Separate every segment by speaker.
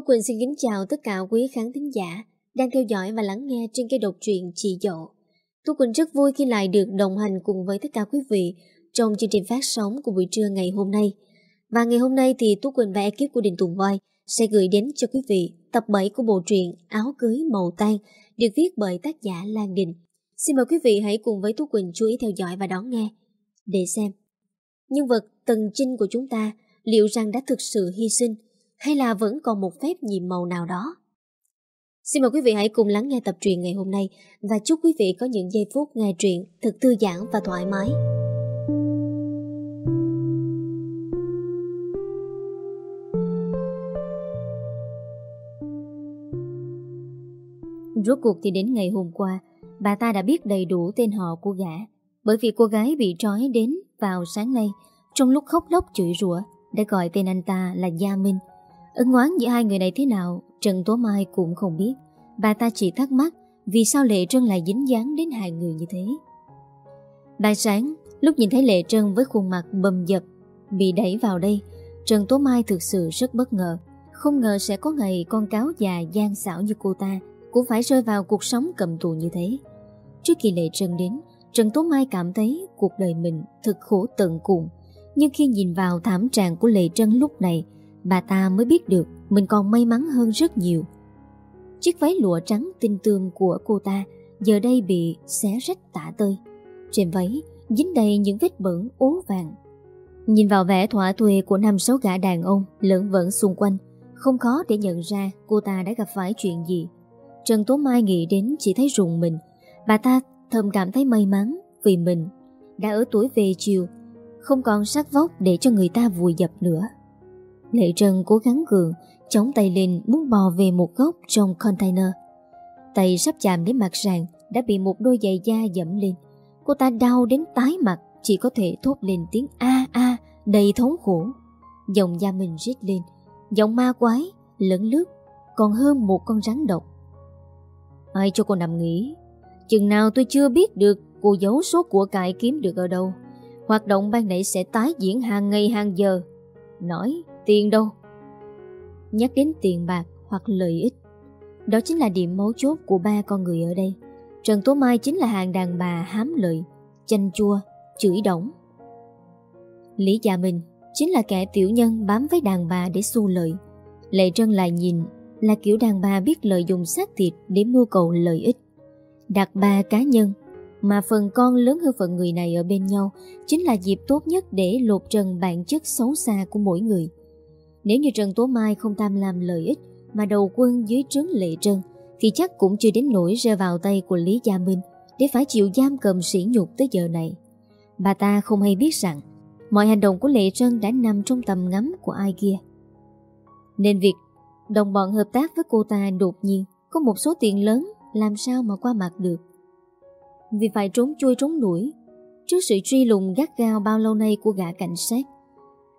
Speaker 1: Thu Quỳnh xin kính chào tất cả quý khán thính giả đang theo dõi và lắng nghe trên kênh độc truyện Chị Dậu. Thu Quỳnh rất vui khi lại được đồng hành cùng với tất cả quý vị trong chương trình phát sóng của buổi trưa ngày hôm nay. Và ngày hôm nay thì Tú Quỳnh và ekip của Đình Tùng Voi sẽ gửi đến cho quý vị tập 7 của bộ truyện Áo cưới màu tan được viết bởi tác giả Lan Đình. Xin mời quý vị hãy cùng với Tú Quỳnh chú ý theo dõi và đón nghe để xem, nhân vật Tần Trinh của chúng ta liệu rằng đã thực sự hy sinh hay là vẫn còn một phép nhiệm màu nào đó. Xin mời quý vị hãy cùng lắng nghe tập truyện ngày hôm nay và chúc quý vị có những giây phút nghe truyện thật thư giãn và thoải mái. Rốt cuộc thì đến ngày hôm qua, bà ta đã biết đầy đủ tên họ của gã, bởi vì cô gái bị trói đến vào sáng nay, trong lúc khóc lóc chửi rủa đã gọi tên anh ta là Gia Minh. Ấn ngoán giữa hai người này thế nào, Trần Tố Mai cũng không biết. Bà ta chỉ thắc mắc vì sao Lệ Trân lại dính dáng đến hai người như thế. Bài sáng, lúc nhìn thấy Lệ Trân với khuôn mặt bầm dập, bị đẩy vào đây, Trần Tố Mai thực sự rất bất ngờ. Không ngờ sẽ có ngày con cáo già gian xảo như cô ta cũng phải rơi vào cuộc sống cầm tù như thế. Trước khi Lệ Trân đến, Trần Tố Mai cảm thấy cuộc đời mình thật khổ tận cùng. Nhưng khi nhìn vào thảm trạng của Lệ Trân lúc này, bà ta mới biết được mình còn may mắn hơn rất nhiều. Chiếc váy lụa trắng tinh tươm của cô ta giờ đây bị xé rách tả tơi. Trên váy dính đầy những vết bẩn ố vàng. Nhìn vào vẻ thỏa thuê của năm sáu gã đàn ông lẫn vẫn xung quanh, không khó để nhận ra cô ta đã gặp phải chuyện gì. Trần Tố Mai nghĩ đến chỉ thấy rùng mình. Bà ta thầm cảm thấy may mắn vì mình đã ở tuổi về chiều, không còn sắc vóc để cho người ta vùi dập nữa. Lệ Trần cố gắng gượng, chống tay lên muốn bò về một góc trong container. Tay sắp chạm đến mặt sàn đã bị một đôi giày da dẫm lên. Cô ta đau đến tái mặt, chỉ có thể thốt lên tiếng a a đầy thống khổ. Giọng da mình rít lên, giọng ma quái, lẫn lướt, còn hơn một con rắn độc. Ai cho cô nằm nghỉ? Chừng nào tôi chưa biết được cô giấu số của cải kiếm được ở đâu. Hoạt động ban nãy sẽ tái diễn hàng ngày hàng giờ. Nói, tiền đâu? Nhắc đến tiền bạc hoặc lợi ích. Đó chính là điểm mấu chốt của ba con người ở đây. Trần Tố Mai chính là hàng đàn bà hám lợi, chanh chua, chửi đổng. Lý Gia Minh chính là kẻ tiểu nhân bám với đàn bà để xu lợi. Lệ Trân lại nhìn là kiểu đàn bà biết lợi dụng xác thịt để mưu cầu lợi ích. Đặt ba cá nhân mà phần con lớn hơn phần người này ở bên nhau chính là dịp tốt nhất để lột trần bản chất xấu xa của mỗi người. Nếu như Trần Tố Mai không tham làm lợi ích mà đầu quân dưới trướng lệ trân, thì chắc cũng chưa đến nỗi rơi vào tay của Lý Gia Minh để phải chịu giam cầm sỉ nhục tới giờ này. Bà ta không hay biết rằng, mọi hành động của Lệ Trân đã nằm trong tầm ngắm của ai kia. Nên việc đồng bọn hợp tác với cô ta đột nhiên có một số tiền lớn, làm sao mà qua mặt được. Vì phải trốn chui trốn đuổi, trước sự truy lùng gắt gao bao lâu nay của gã cảnh sát.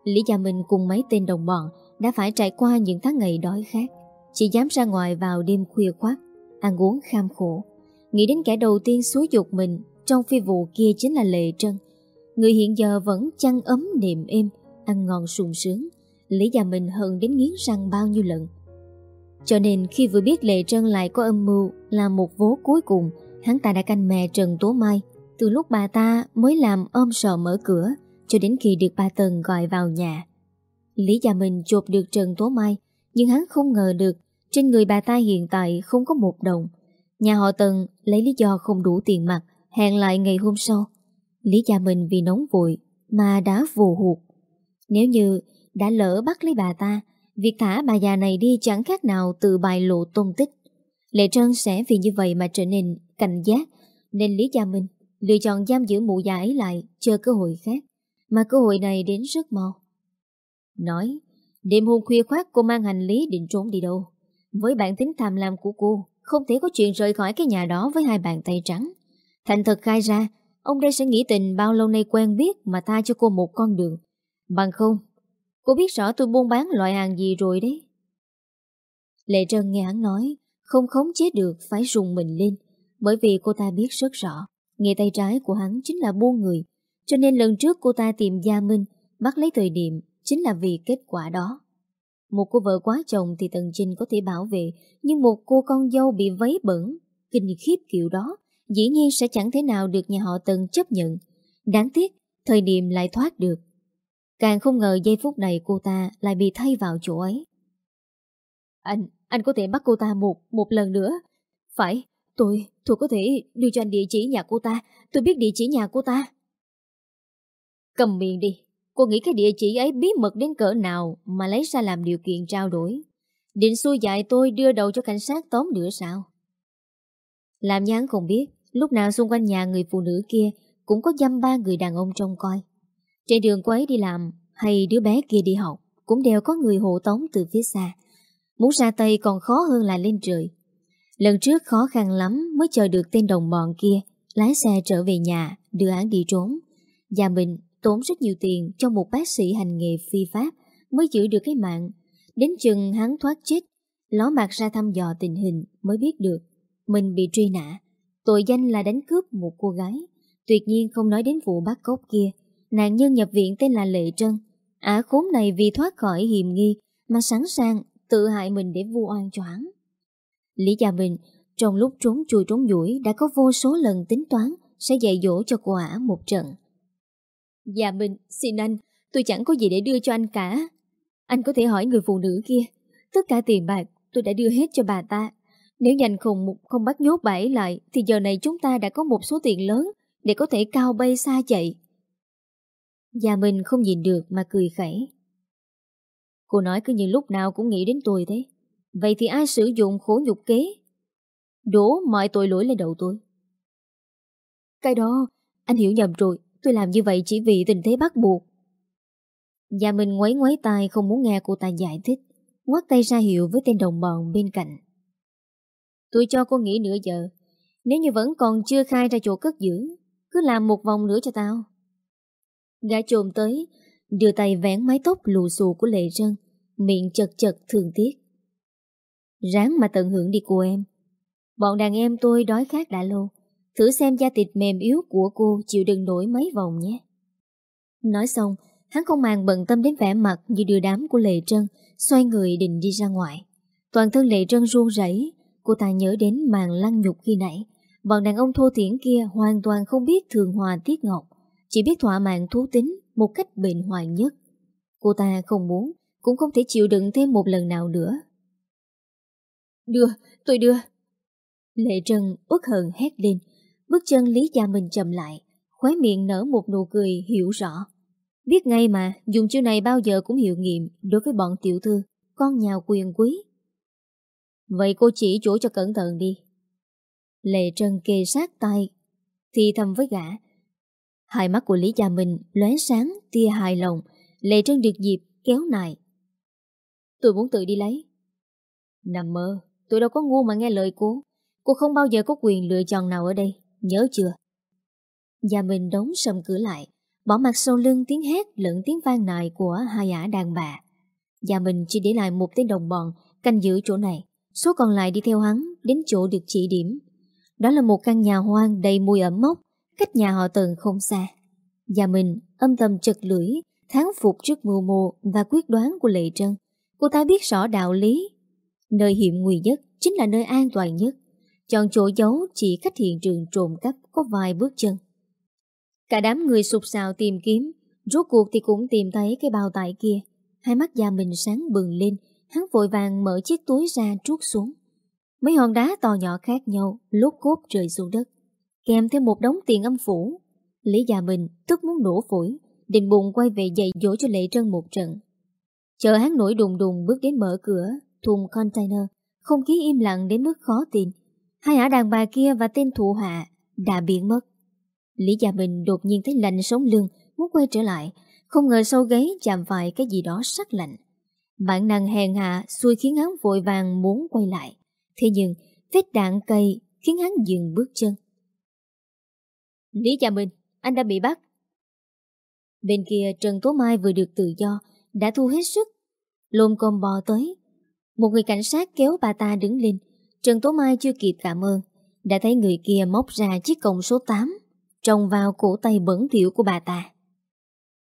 Speaker 1: Lý Gia Minh cùng mấy tên đồng bọn đã phải trải qua những tháng ngày đói khát, chỉ dám ra ngoài vào đêm khuya khoát, ăn uống kham khổ. Nghĩ đến kẻ đầu tiên xúi dục mình trong phi vụ kia chính là Lệ Trân. Người hiện giờ vẫn chăn ấm niệm êm, ăn ngon sung sướng. Lý Gia Minh hận đến nghiến răng bao nhiêu lần. Cho nên khi vừa biết Lệ Trân lại có âm mưu là một vố cuối cùng, hắn ta đã canh mẹ Trần Tố Mai từ lúc bà ta mới làm ôm sờ mở cửa cho đến khi được bà Tần gọi vào nhà. Lý Gia Minh chộp được Trần Tố Mai nhưng hắn không ngờ được trên người bà ta hiện tại không có một đồng. Nhà họ Tần lấy lý do không đủ tiền mặt hẹn lại ngày hôm sau. Lý Gia Minh vì nóng vội mà đã vù hụt. Nếu như đã lỡ bắt lấy bà ta Việc thả bà già này đi chẳng khác nào từ bài lộ tôn tích. Lệ Trân sẽ vì như vậy mà trở nên cảnh giác, nên Lý Gia Minh lựa chọn giam giữ mụ già ấy lại, chờ cơ hội khác. Mà cơ hội này đến rất mau. Nói, đêm hôm khuya khoát cô mang hành lý định trốn đi đâu. Với bản tính tham lam của cô, không thể có chuyện rời khỏi cái nhà đó với hai bàn tay trắng. Thành thật khai ra, ông đây sẽ nghĩ tình bao lâu nay quen biết mà tha cho cô một con đường. Bằng không, Cô biết rõ tôi buôn bán loại hàng gì rồi đấy. Lệ Trân nghe hắn nói, không khống chế được phải rùng mình lên, bởi vì cô ta biết rất rõ, nghề tay trái của hắn chính là buôn người, cho nên lần trước cô ta tìm Gia Minh bắt lấy thời điểm chính là vì kết quả đó. Một cô vợ quá chồng thì Tần Trinh có thể bảo vệ, nhưng một cô con dâu bị vấy bẩn, kinh khiếp kiểu đó, dĩ nhiên sẽ chẳng thể nào được nhà họ Tần chấp nhận. Đáng tiếc, thời điểm lại thoát được. Càng không ngờ giây phút này cô ta lại bị thay vào chỗ ấy. Anh, anh có thể bắt cô ta một, một lần nữa. Phải, tôi, tôi có thể đưa cho anh địa chỉ nhà cô ta. Tôi biết địa chỉ nhà cô ta. Cầm miệng đi. Cô nghĩ cái địa chỉ ấy bí mật đến cỡ nào mà lấy ra làm điều kiện trao đổi. Định xui dạy tôi đưa đầu cho cảnh sát tóm nữa sao? Làm nhán không biết, lúc nào xung quanh nhà người phụ nữ kia cũng có dăm ba người đàn ông trông coi. Trên đường quấy đi làm hay đứa bé kia đi học cũng đều có người hộ tống từ phía xa. Muốn ra tay còn khó hơn là lên trời. Lần trước khó khăn lắm mới chờ được tên đồng bọn kia lái xe trở về nhà đưa án đi trốn. Gia mình tốn rất nhiều tiền cho một bác sĩ hành nghề phi pháp mới giữ được cái mạng. Đến chừng hắn thoát chết, ló mặt ra thăm dò tình hình mới biết được mình bị truy nã. Tội danh là đánh cướp một cô gái. Tuyệt nhiên không nói đến vụ bắt cóc kia. Nạn nhân nhập viện tên là Lệ Trân. Ả khốn này vì thoát khỏi hiểm nghi mà sẵn sàng tự hại mình để vu oan cho hắn. Lý Gia Bình trong lúc trốn chui trốn đuổi đã có vô số lần tính toán sẽ dạy dỗ cho cô ả một trận. Dạ mình, xin anh, tôi chẳng có gì để đưa cho anh cả. Anh có thể hỏi người phụ nữ kia. Tất cả tiền bạc tôi đã đưa hết cho bà ta. Nếu nhanh không không bắt nhốt bà ấy lại thì giờ này chúng ta đã có một số tiền lớn để có thể cao bay xa chạy. Dạ mình không nhìn được mà cười khẩy. Cô nói cứ như lúc nào cũng nghĩ đến tôi thế. Vậy thì ai sử dụng khổ nhục kế? Đổ mọi tội lỗi lên đầu tôi. Cái đó, anh hiểu nhầm rồi. Tôi làm như vậy chỉ vì tình thế bắt buộc. gia minh ngoáy ngoáy tai không muốn nghe cô ta giải thích. quát tay ra hiệu với tên đồng bọn bên cạnh. Tôi cho cô nghỉ nửa giờ. Nếu như vẫn còn chưa khai ra chỗ cất giữ, cứ làm một vòng nữa cho tao. Gã trồm tới, đưa tay vén mái tóc lù xù của Lệ Trân, miệng chật chật thường tiếc. Ráng mà tận hưởng đi cô em. Bọn đàn em tôi đói khát đã lâu, Thử xem da thịt mềm yếu của cô chịu đựng nổi mấy vòng nhé. Nói xong, hắn không màng bận tâm đến vẻ mặt như đưa đám của Lệ Trân, xoay người định đi ra ngoài. Toàn thân Lệ Trân run rẩy, cô ta nhớ đến màn lăng nhục khi nãy. Bọn đàn ông thô thiển kia hoàn toàn không biết thường hòa tiết ngọc, chỉ biết thỏa mãn thú tính một cách bệnh hoài nhất. Cô ta không muốn, cũng không thể chịu đựng thêm một lần nào nữa. Đưa, tôi đưa. Lệ Trân út hờn hét lên, Bước chân Lý Gia Minh chậm lại, khóe miệng nở một nụ cười hiểu rõ. Biết ngay mà, dùng chiêu này bao giờ cũng hiệu nghiệm đối với bọn tiểu thư, con nhà quyền quý. Vậy cô chỉ chỗ cho cẩn thận đi. Lệ Trân kề sát tay, thì thầm với gã. Hai mắt của Lý Gia Minh lóe sáng, tia hài lòng, Lệ Trân được dịp kéo nại. Tôi muốn tự đi lấy. Nằm mơ, tôi đâu có ngu mà nghe lời cô. Cô không bao giờ có quyền lựa chọn nào ở đây. Nhớ chưa? Gia Minh đóng sầm cửa lại, bỏ mặt sau lưng tiếng hét lẫn tiếng vang nại của hai ả đàn bà. Gia Minh chỉ để lại một tên đồng bọn canh giữ chỗ này, số còn lại đi theo hắn đến chỗ được chỉ điểm. Đó là một căn nhà hoang đầy mùi ẩm mốc, cách nhà họ tần không xa. Gia Minh âm thầm chật lưỡi, tháng phục trước mưu mô và quyết đoán của Lệ Trân. Cô ta biết rõ đạo lý. Nơi hiểm nguy nhất chính là nơi an toàn nhất. Chọn chỗ giấu chỉ cách hiện trường trộm cắp có vài bước chân. Cả đám người sụp sào tìm kiếm, rốt cuộc thì cũng tìm thấy cái bao tải kia. Hai mắt da mình sáng bừng lên, hắn vội vàng mở chiếc túi ra trút xuống. Mấy hòn đá to nhỏ khác nhau, lốt cốt rơi xuống đất. Kèm theo một đống tiền âm phủ. Lý già mình tức muốn nổ phổi, định bụng quay về dạy dỗ cho Lệ Trân một trận. Chờ hắn nổi đùng đùng bước đến mở cửa, thùng container, không khí im lặng đến mức khó tin. Hai ả đàn bà kia và tên thụ hạ đã biến mất. Lý Gia Bình đột nhiên thấy lạnh sống lưng, muốn quay trở lại, không ngờ sau gáy chạm phải cái gì đó sắc lạnh. Bản năng hèn hạ xui khiến hắn vội vàng muốn quay lại. Thế nhưng, vết đạn cây khiến hắn dừng bước chân. Lý Gia Bình, anh đã bị bắt. Bên kia Trần Tố Mai vừa được tự do, đã thu hết sức. Lôm com bò tới. Một người cảnh sát kéo bà ta đứng lên, Trần Tố Mai chưa kịp cảm ơn Đã thấy người kia móc ra chiếc còng số 8 Trồng vào cổ tay bẩn thiểu của bà ta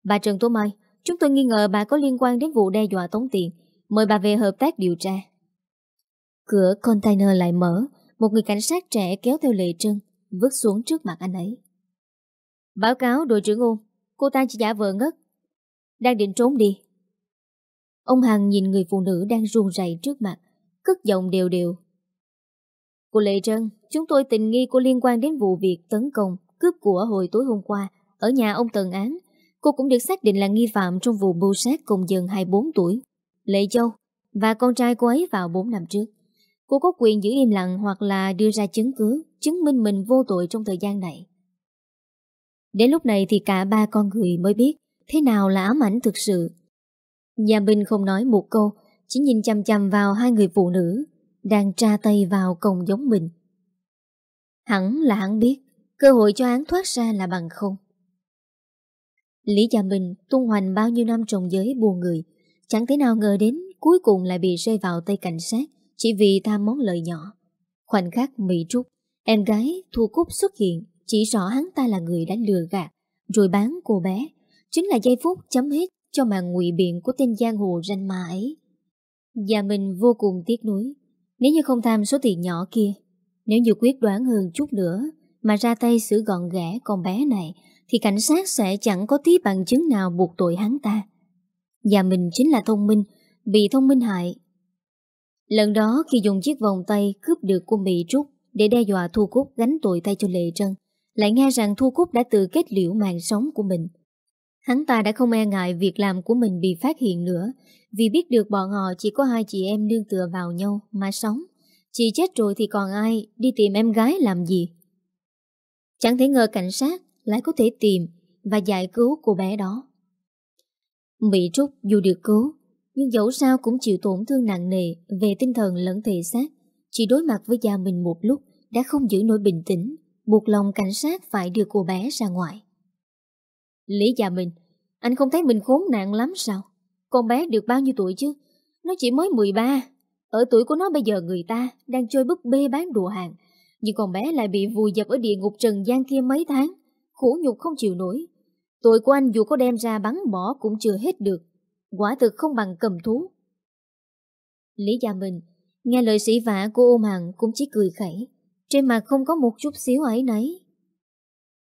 Speaker 1: Bà Trần Tố Mai Chúng tôi nghi ngờ bà có liên quan đến vụ đe dọa tống tiền Mời bà về hợp tác điều tra. Cửa container lại mở, một người cảnh sát trẻ kéo theo Lệ Trân, vứt xuống trước mặt anh ấy. Báo cáo đội trưởng ôn, cô ta chỉ giả vờ ngất. Đang định trốn đi. Ông Hằng nhìn người phụ nữ đang run rẩy trước mặt, cất giọng đều đều. Cô Lệ Trân, chúng tôi tình nghi cô liên quan đến vụ việc tấn công, cướp của hồi tối hôm qua ở nhà ông Tần Án. Cô cũng được xác định là nghi phạm trong vụ bưu sát công dân 24 tuổi, Lệ Châu, và con trai cô ấy vào 4 năm trước. Cô có quyền giữ im lặng hoặc là đưa ra chứng cứ, chứng minh mình vô tội trong thời gian này. Đến lúc này thì cả ba con người mới biết thế nào là ám ảnh thực sự. Nhà Bình không nói một câu, chỉ nhìn chăm chăm vào hai người phụ nữ đang tra tay vào còng giống mình. Hẳn là hắn biết cơ hội cho hắn thoát ra là bằng không. Lý Gia Minh tung hoành bao nhiêu năm trong giới buồn người, chẳng thể nào ngờ đến cuối cùng lại bị rơi vào tay cảnh sát chỉ vì tham món lợi nhỏ. Khoảnh khắc Mỹ Trúc, em gái Thu Cúc xuất hiện, chỉ rõ hắn ta là người đã lừa gạt, rồi bán cô bé. Chính là giây phút chấm hết cho màn ngụy biện của tên giang hồ ranh ma ấy. Gia mình vô cùng tiếc nuối. Nếu như không tham số tiền nhỏ kia, nếu như quyết đoán hơn chút nữa mà ra tay xử gọn ghẽ con bé này, thì cảnh sát sẽ chẳng có tí bằng chứng nào buộc tội hắn ta. Và mình chính là thông minh, bị thông minh hại Lần đó khi dùng chiếc vòng tay cướp được của Mỹ Trúc để đe dọa Thu Cúc gánh tội tay cho Lệ Trân, lại nghe rằng Thu Cúc đã tự kết liễu mạng sống của mình. Hắn ta đã không e ngại việc làm của mình bị phát hiện nữa, vì biết được bọn họ chỉ có hai chị em nương tựa vào nhau mà sống. Chị chết rồi thì còn ai đi tìm em gái làm gì? Chẳng thể ngờ cảnh sát lại có thể tìm và giải cứu cô bé đó. Mỹ Trúc dù được cứu nhưng dẫu sao cũng chịu tổn thương nặng nề về tinh thần lẫn thể xác. Chỉ đối mặt với gia mình một lúc đã không giữ nổi bình tĩnh, buộc lòng cảnh sát phải đưa cô bé ra ngoài. Lý gia mình, anh không thấy mình khốn nạn lắm sao? Con bé được bao nhiêu tuổi chứ? Nó chỉ mới 13. Ở tuổi của nó bây giờ người ta đang chơi búp bê bán đồ hàng. Nhưng con bé lại bị vùi dập ở địa ngục trần gian kia mấy tháng. Khổ nhục không chịu nổi. Tội của anh dù có đem ra bắn bỏ cũng chưa hết được. Quả thực không bằng cầm thú Lý Gia Minh Nghe lời sĩ vả của ôm hằng cũng chỉ cười khẩy Trên mặt không có một chút xíu ấy nấy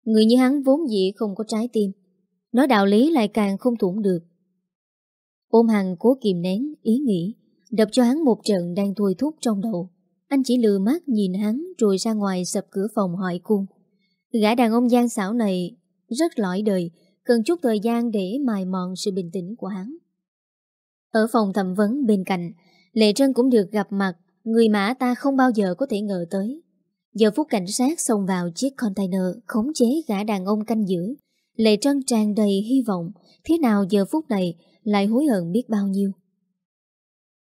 Speaker 1: Người như hắn vốn dĩ không có trái tim Nói đạo lý lại càng không thủng được Ôm hằng cố kìm nén ý nghĩ Đập cho hắn một trận đang thôi thúc trong đầu Anh chỉ lừa mắt nhìn hắn Rồi ra ngoài sập cửa phòng hỏi cung Gã đàn ông gian xảo này Rất lõi đời Cần chút thời gian để mài mòn sự bình tĩnh của hắn ở phòng thẩm vấn bên cạnh, Lệ Trân cũng được gặp mặt người mà ta không bao giờ có thể ngờ tới. Giờ phút cảnh sát xông vào chiếc container khống chế gã đàn ông canh giữ. Lệ Trân tràn đầy hy vọng thế nào giờ phút này lại hối hận biết bao nhiêu.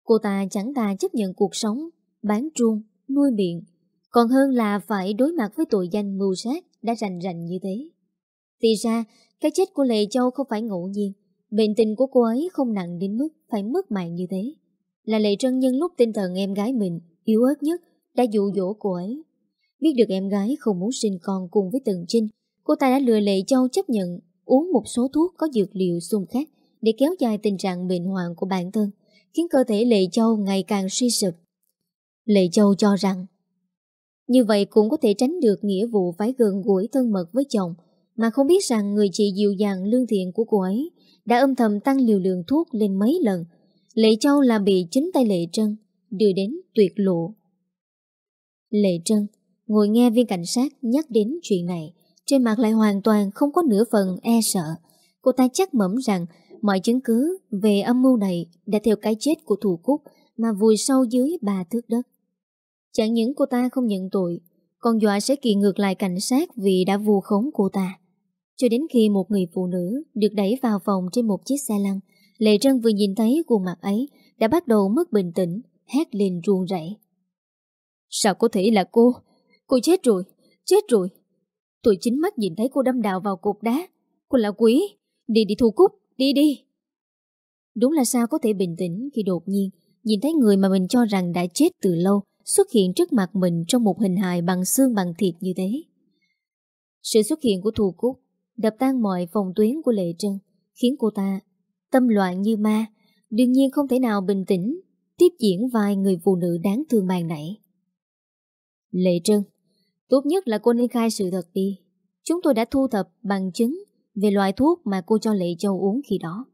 Speaker 1: Cô ta chẳng ta chấp nhận cuộc sống, bán truông, nuôi miệng, còn hơn là phải đối mặt với tội danh mưu sát đã rành rành như thế. Thì ra, cái chết của Lệ Châu không phải ngẫu nhiên, Bệnh tình của cô ấy không nặng đến mức phải mất mạng như thế. Là Lệ Trân nhân lúc tinh thần em gái mình yếu ớt nhất đã dụ dỗ cô ấy. Biết được em gái không muốn sinh con cùng với Tần Trinh, cô ta đã lừa Lệ Châu chấp nhận uống một số thuốc có dược liệu xung khác để kéo dài tình trạng bệnh hoạn của bản thân, khiến cơ thể Lệ Châu ngày càng suy sụp. Lệ Châu cho rằng như vậy cũng có thể tránh được nghĩa vụ phải gần gũi thân mật với chồng mà không biết rằng người chị dịu dàng lương thiện của cô ấy đã âm thầm tăng liều lượng thuốc lên mấy lần. Lệ Châu làm bị chính tay Lệ Trân, đưa đến tuyệt lộ. Lệ Trân ngồi nghe viên cảnh sát nhắc đến chuyện này, trên mặt lại hoàn toàn không có nửa phần e sợ. Cô ta chắc mẩm rằng mọi chứng cứ về âm mưu này đã theo cái chết của thủ cúc mà vùi sâu dưới ba thước đất. Chẳng những cô ta không nhận tội, còn dọa sẽ kỳ ngược lại cảnh sát vì đã vu khống cô ta. Cho đến khi một người phụ nữ được đẩy vào phòng trên một chiếc xe lăn, Lệ Trân vừa nhìn thấy khuôn mặt ấy đã bắt đầu mất bình tĩnh, hét lên ruồn rẩy. Sao có thể là cô? Cô chết rồi, chết rồi. Tôi chính mắt nhìn thấy cô đâm đào vào cột đá. Cô là quý, đi đi thu cúc, đi đi. Đúng là sao có thể bình tĩnh khi đột nhiên nhìn thấy người mà mình cho rằng đã chết từ lâu xuất hiện trước mặt mình trong một hình hài bằng xương bằng thịt như thế. Sự xuất hiện của Thu Cúc đập tan mọi phòng tuyến của Lệ Trân, khiến cô ta tâm loạn như ma, đương nhiên không thể nào bình tĩnh tiếp diễn vai người phụ nữ đáng thương bàn nãy. Lệ Trân, tốt nhất là cô nên khai sự thật đi. Chúng tôi đã thu thập bằng chứng về loại thuốc mà cô cho Lệ Châu uống khi đó.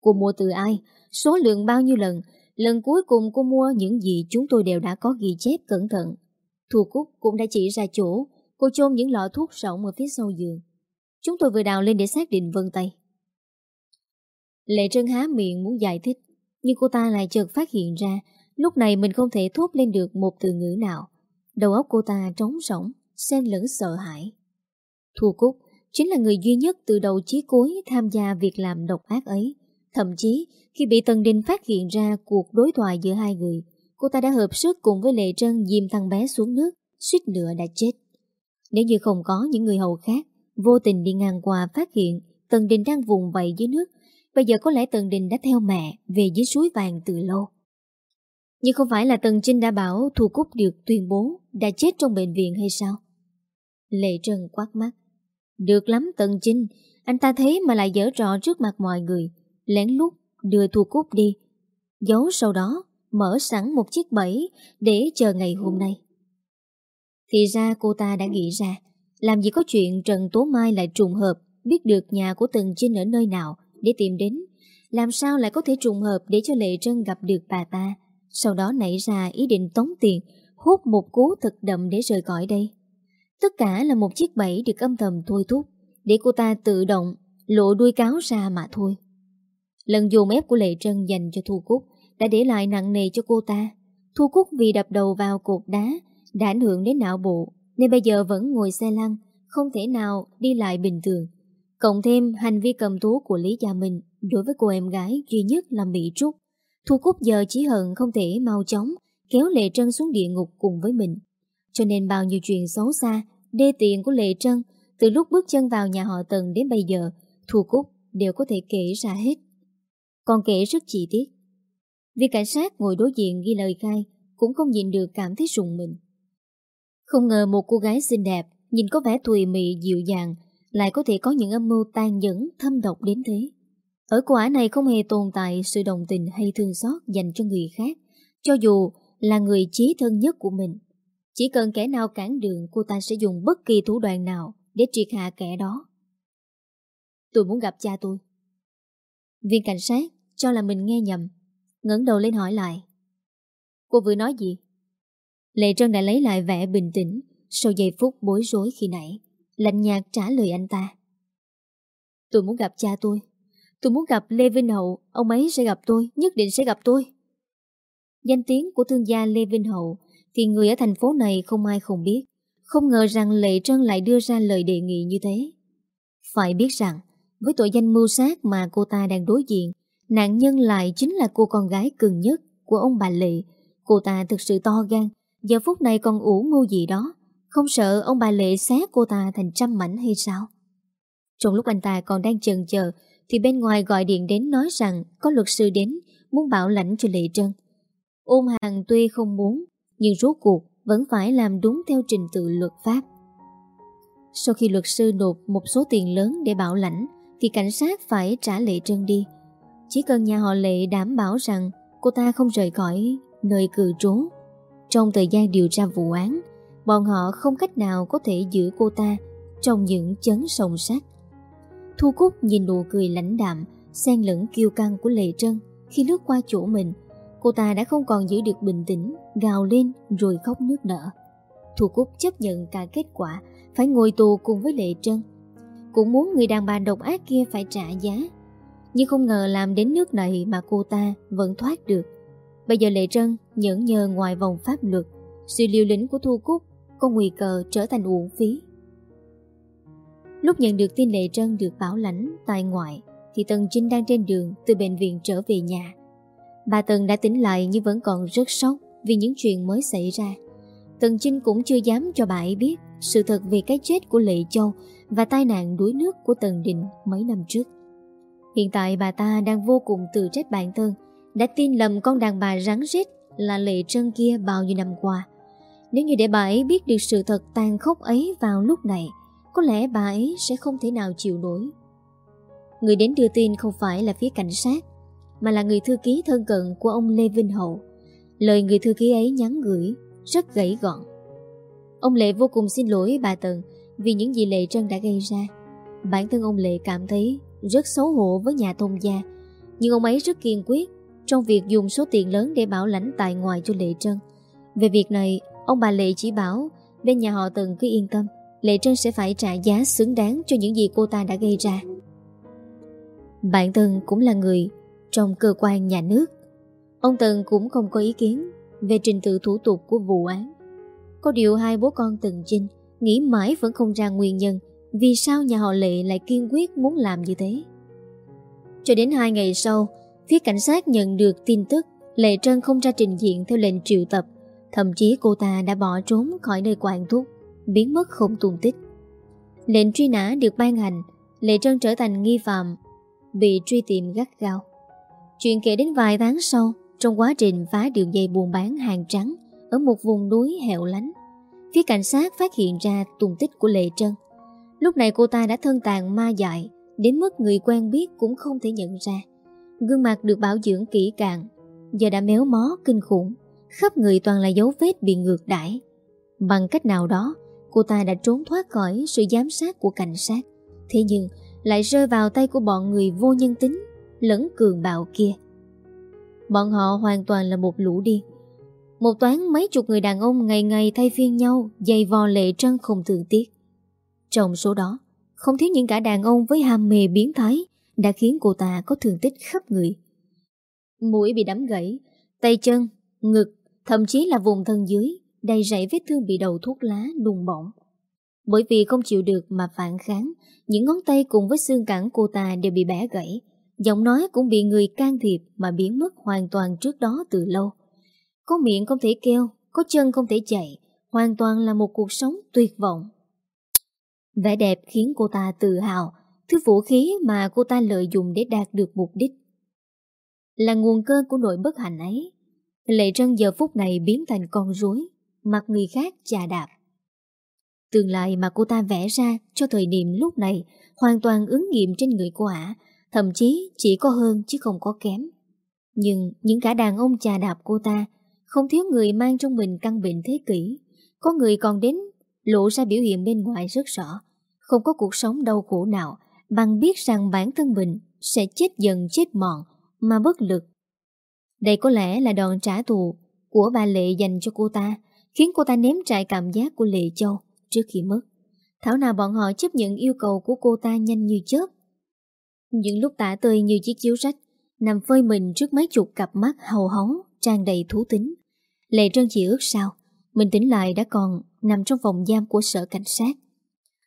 Speaker 1: Cô mua từ ai, số lượng bao nhiêu lần, lần cuối cùng cô mua những gì chúng tôi đều đã có ghi chép cẩn thận. Thu Cúc cũng đã chỉ ra chỗ cô chôn những lọ thuốc rộng ở phía sau giường. Chúng tôi vừa đào lên để xác định vân tay. Lệ Trân há miệng muốn giải thích, nhưng cô ta lại chợt phát hiện ra lúc này mình không thể thốt lên được một từ ngữ nào. Đầu óc cô ta trống rỗng, xen lẫn sợ hãi. Thu Cúc chính là người duy nhất từ đầu chí cuối tham gia việc làm độc ác ấy. Thậm chí, khi bị Tần Đình phát hiện ra cuộc đối thoại giữa hai người, cô ta đã hợp sức cùng với Lệ Trân dìm thằng bé xuống nước, suýt nữa đã chết. Nếu như không có những người hầu khác, vô tình đi ngang qua phát hiện Tần Đình đang vùng vẫy dưới nước, bây giờ có lẽ Tần Đình đã theo mẹ về dưới suối vàng từ lâu. Nhưng không phải là Tần Trinh đã bảo Thu Cúc được tuyên bố đã chết trong bệnh viện hay sao? Lệ Trân quát mắt. Được lắm Tần Trinh, anh ta thấy mà lại dở trò trước mặt mọi người, lén lút đưa Thu Cúc đi. Giấu sau đó, mở sẵn một chiếc bẫy để chờ ngày hôm nay. Thì ra cô ta đã nghĩ ra, làm gì có chuyện Trần Tố Mai lại trùng hợp biết được nhà của Tần Trinh ở nơi nào để tìm đến. Làm sao lại có thể trùng hợp để cho Lệ Trân gặp được bà ta, sau đó nảy ra ý định tống tiền, hút một cú thật đậm để rời khỏi đây. Tất cả là một chiếc bẫy được âm thầm thôi thúc, để cô ta tự động lộ đuôi cáo ra mà thôi. Lần dồn ép của Lệ Trân dành cho Thu Cúc đã để lại nặng nề cho cô ta. Thu Cúc vì đập đầu vào cột đá đã ảnh hưởng đến não bộ, nên bây giờ vẫn ngồi xe lăn, không thể nào đi lại bình thường. Cộng thêm hành vi cầm thú của Lý Gia Minh đối với cô em gái duy nhất là Mỹ Trúc. Thu Cúc giờ chỉ hận không thể mau chóng kéo Lệ Trân xuống địa ngục cùng với mình. Cho nên bao nhiêu chuyện xấu xa, đê tiện của Lệ Trân từ lúc bước chân vào nhà họ Tần đến bây giờ, Thu Cúc đều có thể kể ra hết. Còn kể rất chi tiết. Vì cảnh sát ngồi đối diện ghi lời khai cũng không nhìn được cảm thấy rùng mình. Không ngờ một cô gái xinh đẹp, nhìn có vẻ thùy mị dịu dàng, lại có thể có những âm mưu tan nhẫn thâm độc đến thế. Ở quả này không hề tồn tại sự đồng tình hay thương xót dành cho người khác, cho dù là người chí thân nhất của mình. Chỉ cần kẻ nào cản đường cô ta sẽ dùng bất kỳ thủ đoạn nào để triệt hạ kẻ đó. Tôi muốn gặp cha tôi. Viên cảnh sát cho là mình nghe nhầm, ngẩng đầu lên hỏi lại. Cô vừa nói gì? Lệ Trân đã lấy lại vẻ bình tĩnh sau giây phút bối rối khi nãy, lạnh nhạt trả lời anh ta. Tôi muốn gặp cha tôi. Tôi muốn gặp Lê Vinh Hậu, ông ấy sẽ gặp tôi, nhất định sẽ gặp tôi. Danh tiếng của thương gia Lê Vinh Hậu thì người ở thành phố này không ai không biết. Không ngờ rằng Lệ Trân lại đưa ra lời đề nghị như thế. Phải biết rằng, với tội danh mưu sát mà cô ta đang đối diện, nạn nhân lại chính là cô con gái cường nhất của ông bà Lệ. Cô ta thực sự to gan, giờ phút này còn ủ mưu gì đó. Không sợ ông bà Lệ xé cô ta thành trăm mảnh hay sao? Trong lúc anh ta còn đang chần chờ, thì bên ngoài gọi điện đến nói rằng có luật sư đến muốn bảo lãnh cho Lệ Trân. Ôn hàng tuy không muốn, nhưng rốt cuộc vẫn phải làm đúng theo trình tự luật pháp. Sau khi luật sư nộp một số tiền lớn để bảo lãnh, thì cảnh sát phải trả Lệ Trân đi. Chỉ cần nhà họ Lệ đảm bảo rằng cô ta không rời khỏi nơi cư trú. Trong thời gian điều tra vụ án, bọn họ không cách nào có thể giữ cô ta trong những chấn sông sát. Thu Cúc nhìn nụ cười lãnh đạm, xen lẫn kiêu căng của Lệ Trân khi lướt qua chỗ mình. Cô ta đã không còn giữ được bình tĩnh, gào lên rồi khóc nước nở. Thu Cúc chấp nhận cả kết quả, phải ngồi tù cùng với Lệ Trân. Cũng muốn người đàn bà độc ác kia phải trả giá. Nhưng không ngờ làm đến nước này mà cô ta vẫn thoát được. Bây giờ Lệ Trân nhẫn nhờ ngoài vòng pháp luật, sự liều lĩnh của Thu Cúc có nguy cơ trở thành uổng phí. Lúc nhận được tin Lệ Trân được bảo lãnh tại ngoại thì Tần Trinh đang trên đường từ bệnh viện trở về nhà. Bà Tần đã tỉnh lại nhưng vẫn còn rất sốc vì những chuyện mới xảy ra. Tần Trinh cũng chưa dám cho bà ấy biết sự thật về cái chết của Lệ Châu và tai nạn đuối nước của Tần Đình mấy năm trước. Hiện tại bà ta đang vô cùng tự trách bản thân đã tin lầm con đàn bà rắn rết là Lệ Trân kia bao nhiêu năm qua. Nếu như để bà ấy biết được sự thật tàn khốc ấy vào lúc này, có lẽ bà ấy sẽ không thể nào chịu nổi. Người đến đưa tin không phải là phía cảnh sát, mà là người thư ký thân cận của ông Lê Vinh Hậu. Lời người thư ký ấy nhắn gửi rất gãy gọn. Ông Lệ vô cùng xin lỗi bà Tần vì những gì Lệ Trân đã gây ra. Bản thân ông Lệ cảm thấy rất xấu hổ với nhà thông gia, nhưng ông ấy rất kiên quyết trong việc dùng số tiền lớn để bảo lãnh tại ngoài cho Lệ Trân. Về việc này, ông bà Lệ chỉ bảo bên nhà họ Tần cứ yên tâm, Lệ Trân sẽ phải trả giá xứng đáng cho những gì cô ta đã gây ra. Bản thân cũng là người trong cơ quan nhà nước. Ông Tần cũng không có ý kiến về trình tự thủ tục của vụ án. Có điều hai bố con Tần Trinh nghĩ mãi vẫn không ra nguyên nhân vì sao nhà họ Lệ lại kiên quyết muốn làm như thế. Cho đến hai ngày sau, phía cảnh sát nhận được tin tức Lệ Trân không ra trình diện theo lệnh triệu tập, thậm chí cô ta đã bỏ trốn khỏi nơi quản thúc, biến mất không tung tích. Lệnh truy nã được ban hành, Lệ Trân trở thành nghi phạm, bị truy tìm gắt gao. Chuyện kể đến vài tháng sau, trong quá trình phá đường dây buôn bán hàng trắng ở một vùng núi hẻo lánh, phía cảnh sát phát hiện ra tung tích của Lệ Trân. Lúc này cô ta đã thân tàn ma dại, đến mức người quen biết cũng không thể nhận ra. Gương mặt được bảo dưỡng kỹ càng, giờ đã méo mó kinh khủng, khắp người toàn là dấu vết bị ngược đãi. Bằng cách nào đó, cô ta đã trốn thoát khỏi sự giám sát của cảnh sát. Thế nhưng, lại rơi vào tay của bọn người vô nhân tính, lẫn cường bạo kia. Bọn họ hoàn toàn là một lũ điên. Một toán mấy chục người đàn ông ngày ngày thay phiên nhau, dày vò lệ trân không thường tiếc. Trong số đó, không thiếu những cả đàn ông với ham mê biến thái đã khiến cô ta có thương tích khắp người. Mũi bị đắm gãy, tay chân, ngực, thậm chí là vùng thân dưới, đầy rẫy vết thương bị đầu thuốc lá đùng bỏng. Bởi vì không chịu được mà phản kháng, những ngón tay cùng với xương cẳng cô ta đều bị bẻ gãy, giọng nói cũng bị người can thiệp mà biến mất hoàn toàn trước đó từ lâu. Có miệng không thể kêu, có chân không thể chạy, hoàn toàn là một cuộc sống tuyệt vọng. Vẻ đẹp khiến cô ta tự hào, thứ vũ khí mà cô ta lợi dụng để đạt được mục đích. Là nguồn cơn của nỗi bất hạnh ấy. Lệ Trân giờ phút này biến thành con rối, mặt người khác chà đạp. Tương lai mà cô ta vẽ ra cho thời điểm lúc này hoàn toàn ứng nghiệm trên người cô ả, thậm chí chỉ có hơn chứ không có kém. Nhưng những cả đàn ông chà đạp cô ta, không thiếu người mang trong mình căn bệnh thế kỷ, có người còn đến lộ ra biểu hiện bên ngoài rất rõ, không có cuộc sống đau khổ nào bằng biết rằng bản thân mình sẽ chết dần chết mòn mà bất lực. Đây có lẽ là đòn trả thù của bà Lệ dành cho cô ta, khiến cô ta ném trại cảm giác của Lệ Châu trước khi mất. Thảo nào bọn họ chấp nhận yêu cầu của cô ta nhanh như chớp. Những lúc tả tơi như chiếc chiếu rách, nằm phơi mình trước mấy chục cặp mắt hầu hóng, tràn đầy thú tính. Lệ Trân chỉ ước sao, mình tỉnh lại đã còn nằm trong phòng giam của sở cảnh sát.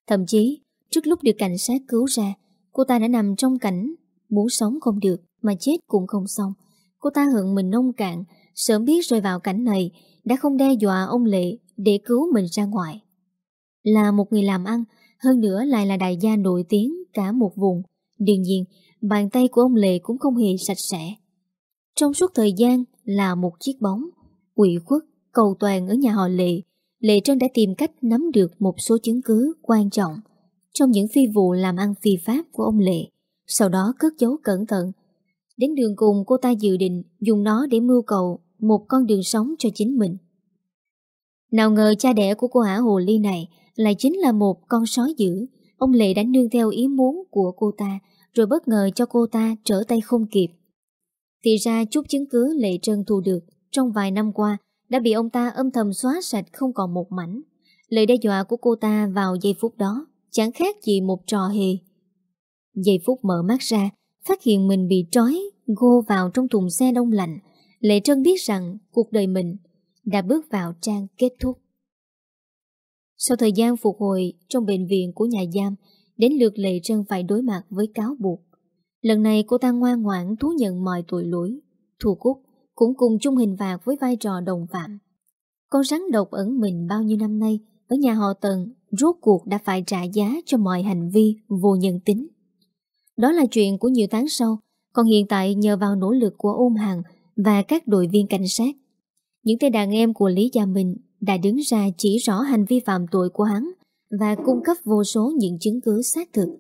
Speaker 1: Thậm chí, trước lúc được cảnh sát cứu ra, cô ta đã nằm trong cảnh muốn sống không được mà chết cũng không xong. Cô ta hận mình nông cạn, sớm biết rơi vào cảnh này đã không đe dọa ông Lệ để cứu mình ra ngoài. Là một người làm ăn, hơn nữa lại là đại gia nổi tiếng cả một vùng. Đương nhiên, bàn tay của ông Lệ cũng không hề sạch sẽ. Trong suốt thời gian là một chiếc bóng, quỷ khuất, cầu toàn ở nhà họ Lệ, Lệ Trân đã tìm cách nắm được một số chứng cứ quan trọng trong những phi vụ làm ăn phi pháp của ông Lệ, sau đó cất giấu cẩn thận. Đến đường cùng cô ta dự định dùng nó để mưu cầu một con đường sống cho chính mình. Nào ngờ cha đẻ của cô hả hồ ly này lại chính là một con sói dữ. Ông Lệ đã nương theo ý muốn của cô ta rồi bất ngờ cho cô ta trở tay không kịp. Thì ra chút chứng cứ Lệ Trân thu được trong vài năm qua đã bị ông ta âm thầm xóa sạch không còn một mảnh. Lời đe dọa của cô ta vào giây phút đó chẳng khác gì một trò hề. Giây phút mở mắt ra, phát hiện mình bị trói, gô vào trong thùng xe đông lạnh. Lệ Trân biết rằng cuộc đời mình đã bước vào trang kết thúc. Sau thời gian phục hồi trong bệnh viện của nhà giam, đến lượt Lệ Trân phải đối mặt với cáo buộc. Lần này cô ta ngoan ngoãn thú nhận mọi tội lỗi. Thu Cúc cũng cùng chung hình phạt với vai trò đồng phạm. Con rắn độc ẩn mình bao nhiêu năm nay ở nhà họ Tần rốt cuộc đã phải trả giá cho mọi hành vi vô nhân tính. Đó là chuyện của nhiều tháng sau, còn hiện tại nhờ vào nỗ lực của ôm hàng và các đội viên cảnh sát, những tên đàn em của Lý Gia Minh đã đứng ra chỉ rõ hành vi phạm tội của hắn và cung cấp vô số những chứng cứ xác thực.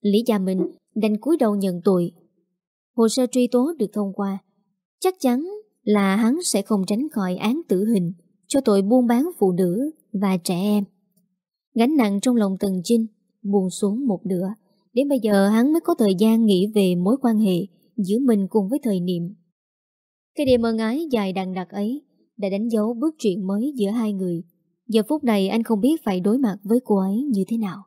Speaker 1: Lý Gia Minh đành cúi đầu nhận tội. Hồ sơ truy tố được thông qua. Chắc chắn là hắn sẽ không tránh khỏi án tử hình Cho tội buôn bán phụ nữ và trẻ em. Gánh nặng trong lòng Tần Chinh buồn xuống một nửa. Đến bây giờ hắn mới có thời gian nghĩ về mối quan hệ Giữa mình cùng với thời niệm. Cái đêm ân ái dài đằng đặc ấy Đã đánh dấu bước chuyện mới giữa hai người. Giờ phút này anh không biết phải đối mặt với cô ấy như thế nào.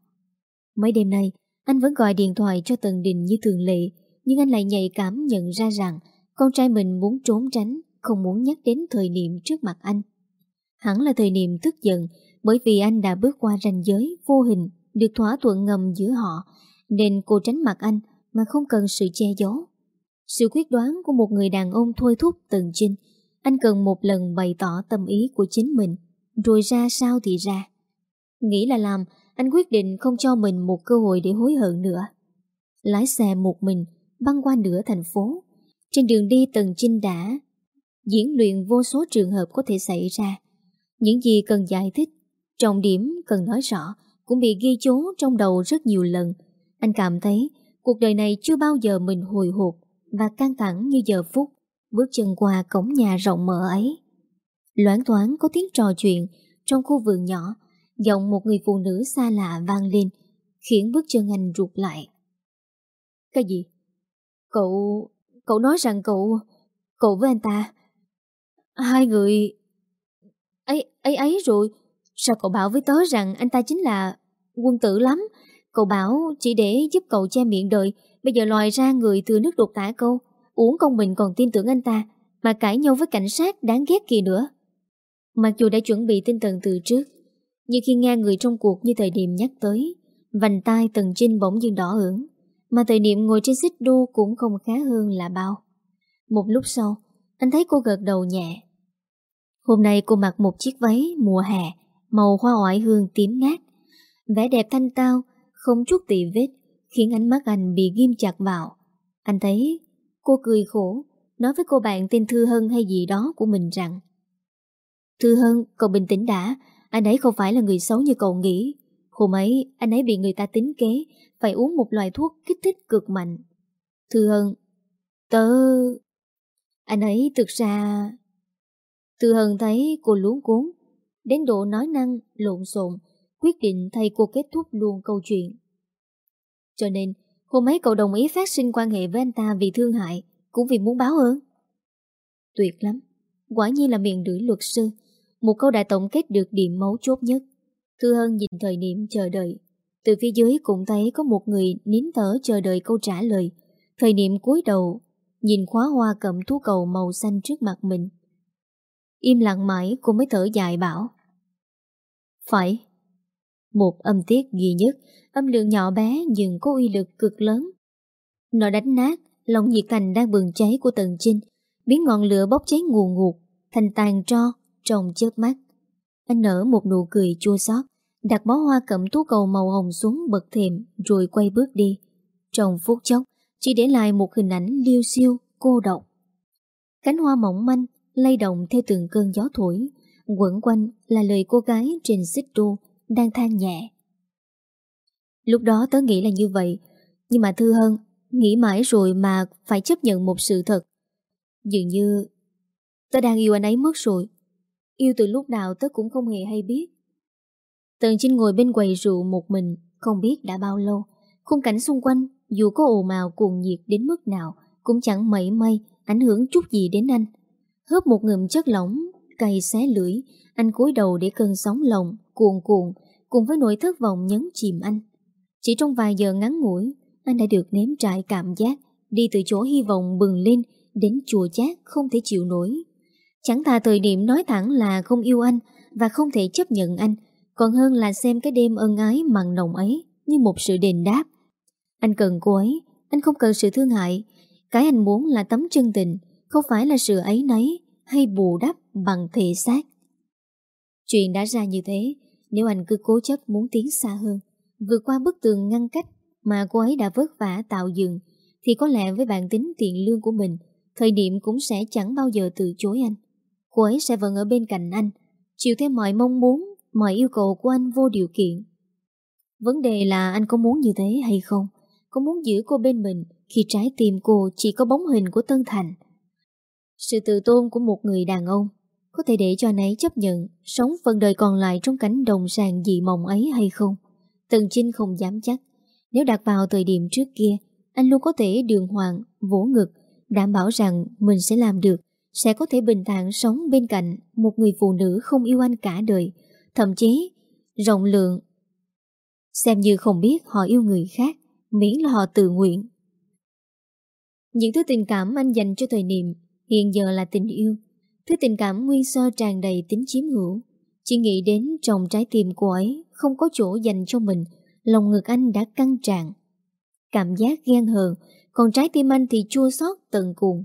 Speaker 1: Mấy đêm nay, Anh vẫn gọi điện thoại cho Tần Đình như thường lệ, Nhưng anh lại nhạy cảm nhận ra rằng Con trai mình muốn trốn tránh, Không muốn nhắc đến thời niệm trước mặt anh. Hẳn là thời niệm tức giận, Bởi vì anh đã bước qua ranh giới Vô hình, được thỏa thuận ngầm giữa họ, Nên cô tránh mặt anh Mà không cần sự che giấu. Sự quyết đoán của một người đàn ông thôi thúc Tần Trinh Anh cần một lần bày tỏ tâm ý của chính mình, Rồi ra sao thì ra. Nghĩ là làm, Anh quyết định không cho mình một cơ hội để hối hận nữa. Lái xe một mình, Băng qua nửa thành phố. Trên đường đi Tần Trinh đã Diễn luyện vô số trường hợp có thể xảy ra. Những gì cần giải thích, Trọng điểm cần nói rõ Cũng bị ghi chố trong đầu rất nhiều lần. Anh cảm thấy Cuộc đời này chưa bao giờ mình hồi hộp. Và căng thẳng như giờ phút, Bước chân qua cổng nhà rộng mở ấy. Loãng thoáng có tiếng trò chuyện Trong khu vườn nhỏ, Giọng một người phụ nữ xa lạ vang lên, Khiến bước chân anh rụt lại. Cái gì? Cậu... Cậu nói rằng cậu... Cậu với anh ta, Hai người... ấy ấy ấy rồi. Sao cậu bảo với tớ rằng anh ta chính là quân tử lắm? Cậu bảo chỉ để giúp cậu che miệng đời Bây giờ lòi ra người từ nước đột tả câu Uống công mình còn tin tưởng anh ta, Mà cãi nhau với cảnh sát đáng ghét kỳ nữa. Mặc dù đã chuẩn bị tinh thần từ trước, Nhưng khi nghe người trong cuộc như thời điểm nhắc tới, Vành tai Tần Trinh bỗng dưng đỏ ửng, Mà thời điểm ngồi trên xích đu cũng không khá hơn là bao. Một lúc sau, Anh thấy cô gật đầu nhẹ. Hôm nay cô mặc một chiếc váy mùa hè, Màu hoa oải hương tím ngát, Vẻ đẹp thanh tao, Không chút tỳ vết Khiến ánh mắt anh bị ghim chặt vào. Anh thấy cô cười khổ Nói với cô bạn tên Thư Hân hay gì đó của mình rằng Thư Hân, cậu bình tĩnh đã Anh ấy không phải là người xấu như cậu nghĩ. Hôm ấy anh ấy bị người ta tính kế Phải uống một loại thuốc kích thích cực mạnh. Thư Hân Tớ... Anh ấy thực ra... Thư Hân thấy cô luống cuốn Đến độ nói năng, lộn xộn Quyết định thay cô kết thúc luôn câu chuyện. Cho nên Hôm ấy cậu đồng ý phát sinh quan hệ với anh ta vì thương hại, Cũng vì muốn báo ơn. Tuyệt lắm. Quả nhiên là miệng lưỡi luật sư, Một câu đã tổng kết được điểm mấu chốt nhất. Thư Hân nhìn thời điểm chờ đợi. Từ phía dưới cũng thấy có một người nín thở chờ đợi câu trả lời. Thời điểm cúi đầu, Nhìn khóa hoa cầm thú cầu màu xanh trước mặt mình. Im lặng mãi, cô mới thở dài bảo. Phải. Một âm tiết duy nhất. Âm lượng nhỏ bé nhưng có uy lực cực lớn. Nó đánh nát Lòng nhiệt thành đang bừng cháy của Tần Trinh Biến ngọn lửa bốc cháy nguồn ngụt Thành tàn tro trong chớp mắt. Anh nở một nụ cười chua xót Đặt bó hoa cẩm tú cầu màu hồng xuống bậc thềm Rồi quay bước đi. Trong phút chốc Chỉ để lại một hình ảnh liêu siêu, cô độc. Cánh hoa mỏng manh lay động theo từng cơn gió thổi, quẩn quanh là lời cô gái trên xích đu đang than nhẹ. Lúc đó tớ nghĩ là như vậy, nhưng mà Thư Hân nghĩ mãi rồi mà phải chấp nhận một sự thật. Dường như tớ đang yêu anh ấy mất rồi. Yêu từ lúc nào tớ cũng không hề hay biết. Tần chinh ngồi bên quầy rượu một mình, không biết đã bao lâu. Khung cảnh xung quanh, dù có ồn ào cuồng nhiệt đến mức nào, cũng chẳng mảy may ảnh hưởng chút gì đến anh. Hớp một ngụm chất lỏng, cay xé lưỡi, anh cúi đầu để cơn sóng lòng, cuồn cuộn, cùng với nỗi thất vọng nhấn chìm anh. Chỉ trong vài giờ ngắn ngủi, anh đã được nếm trải cảm giác, đi từ chỗ hy vọng bừng lên đến chùa chát không thể chịu nổi. Chẳng thà thời điểm nói thẳng là không yêu anh và không thể chấp nhận anh, còn hơn là xem cái đêm ân ái mặn nồng ấy như một sự đền đáp. Anh cần cô ấy, anh không cần sự thương hại. Cái anh muốn là tấm chân tình, không phải là sự ấy nấy hay bù đắp bằng thể xác. Chuyện đã ra như thế, nếu anh cứ cố chấp muốn tiến xa hơn, vượt qua bức tường ngăn cách mà cô ấy đã vất vả tạo dựng, thì có lẽ với bản tính tiện lương của mình, thời điểm cũng sẽ chẳng bao giờ từ chối anh. Cô ấy sẽ vẫn ở bên cạnh anh, chịu theo mọi mong muốn, mọi yêu cầu của anh vô điều kiện. Vấn đề là anh có muốn như thế hay không? có muốn giữ cô bên mình khi trái tim cô chỉ có bóng hình của Tân Thành. Sự tự tôn của một người đàn ông có thể để cho anh ấy chấp nhận sống phần đời còn lại trong cảnh đồng sàng dị mộng ấy hay không? Tần chinh không dám chắc. Nếu đặt vào thời điểm trước kia, anh luôn có thể đường hoàng, vỗ ngực, đảm bảo rằng mình sẽ làm được, sẽ có thể bình thản sống bên cạnh một người phụ nữ không yêu anh cả đời, thậm chí rộng lượng. Xem như không biết họ yêu người khác, miễn là họ tự nguyện. Những thứ tình cảm anh dành cho thời niệm hiện giờ là tình yêu, thứ tình cảm nguyên sơ tràn đầy tính chiếm hữu. Chỉ nghĩ đến trong trái tim cô ấy không có chỗ dành cho mình, lòng ngực anh đã căng tràn. Cảm giác ghen hờn, còn trái tim anh thì chua xót tận cùng.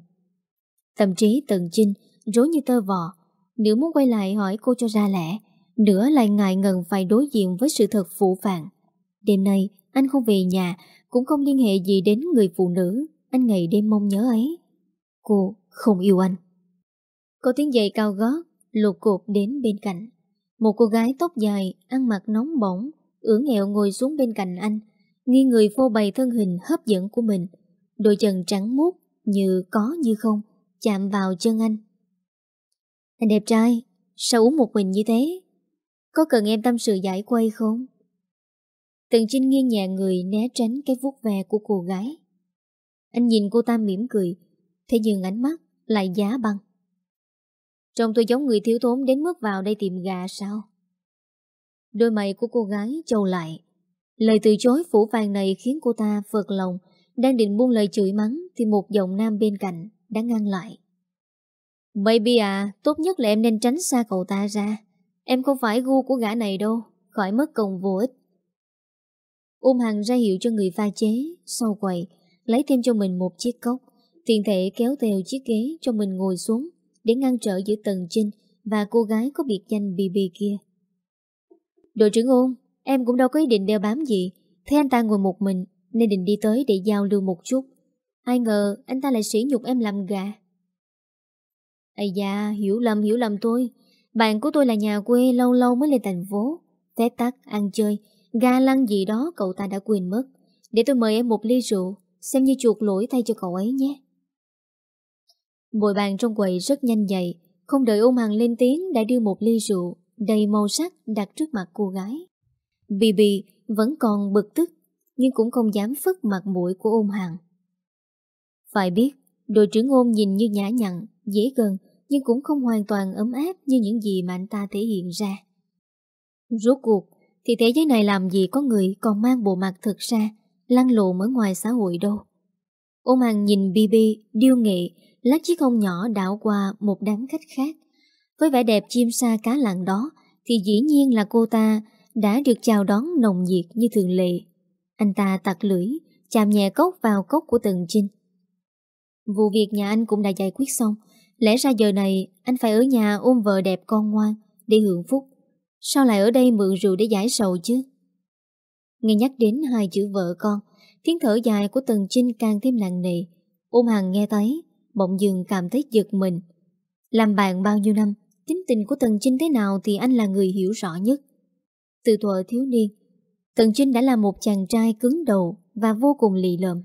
Speaker 1: Tâm trí tận chinh, rối như tơ vò. Nửa muốn quay lại hỏi cô cho ra lẽ, nửa lại ngại ngần phải đối diện với sự thật phụ phàng. Đêm nay, anh không về nhà, cũng không liên hệ gì đến người phụ nữ anh ngày đêm mong nhớ ấy. Cô không yêu anh. Có tiếng giày cao gót, lột cột đến bên cạnh. Một cô gái tóc dài, ăn mặc nóng bỏng, ưỡn nghẹo ngồi xuống bên cạnh anh, nghi người phô bày thân hình hấp dẫn của mình. Đôi chân trắng muốt, như có như không, chạm vào chân anh. Anh đẹp trai, sao uống một mình như thế? Có cần em tâm sự giải quay không? Tần Trinh nghiêng nhẹ người né tránh cái vuốt ve của cô gái. Anh nhìn cô ta mỉm cười, thế nhưng ánh mắt lại giá băng. Trông tôi giống người thiếu thốn đến mức vào đây tìm gà sao? Đôi mày của cô gái trâu lại. Lời từ chối phủ vàng này khiến cô ta phật lòng, đang định buông lời chửi mắng thì một giọng nam bên cạnh đã ngăn lại. Baby à, tốt nhất là em nên tránh xa cậu ta ra. Em không phải gu của gã này đâu, khỏi mất công vô ích. Ôm Hằng ra hiệu cho người pha chế, sau quầy, lấy thêm cho mình một chiếc cốc, tiện thể kéo theo chiếc ghế cho mình ngồi xuống để ngăn trở giữa Tần Trinh và cô gái có biệt danh BB kia. Đội trưởng ôn, em cũng đâu có ý định đeo bám gì, thấy anh ta ngồi một mình nên định đi tới để giao lưu một chút. Ai ngờ anh ta lại sỉ nhục em làm gà. Ây da, hiểu lầm hiểu lầm tôi. Bạn của tôi là nhà quê lâu lâu mới lên thành phố. Phép tắc, ăn chơi, ga lăng gì đó cậu ta đã quên mất. Để tôi mời em một ly rượu, xem như chuột lỗi thay cho cậu ấy nhé. Bồi bàn trong quầy rất nhanh dậy, không đợi ôn hằng lên tiếng đã đưa một ly rượu đầy màu sắc đặt trước mặt cô gái. Bibi vẫn còn bực tức, nhưng cũng không dám phất mặt mũi của ôn hằng. Phải biết, đội trưởng ôn nhìn như nhã nhặn, dễ gần, nhưng cũng không hoàn toàn ấm áp như những gì mà anh ta thể hiện ra. Rốt cuộc, thì thế giới này làm gì có người còn mang bộ mặt thật ra, lăn lộn ở ngoài xã hội đâu. Ôn hằng nhìn Bibi điêu nghệ, lát chiếc ông nhỏ đảo qua một đám khách khác. Với vẻ đẹp chim sa cá lặng đó, thì dĩ nhiên là cô ta đã được chào đón nồng nhiệt như thường lệ. Anh ta tặc lưỡi, chạm nhẹ cốc vào cốc của Tần Trinh. Vụ việc nhà anh cũng đã giải quyết xong, lẽ ra giờ này anh phải ở nhà ôm vợ đẹp con ngoan để hưởng phúc. Sao lại ở đây mượn rượu để giải sầu chứ? Nghe nhắc đến hai chữ vợ con, tiếng thở dài của Tần Trinh càng thêm nặng nề. Ôm Hằng nghe thấy, bỗng dưng cảm thấy giật mình. Làm bạn bao nhiêu năm, tính tình của Tần Trinh thế nào thì anh là người hiểu rõ nhất. Từ thuở thiếu niên, Tần Trinh đã là một chàng trai cứng đầu và vô cùng lì lợm.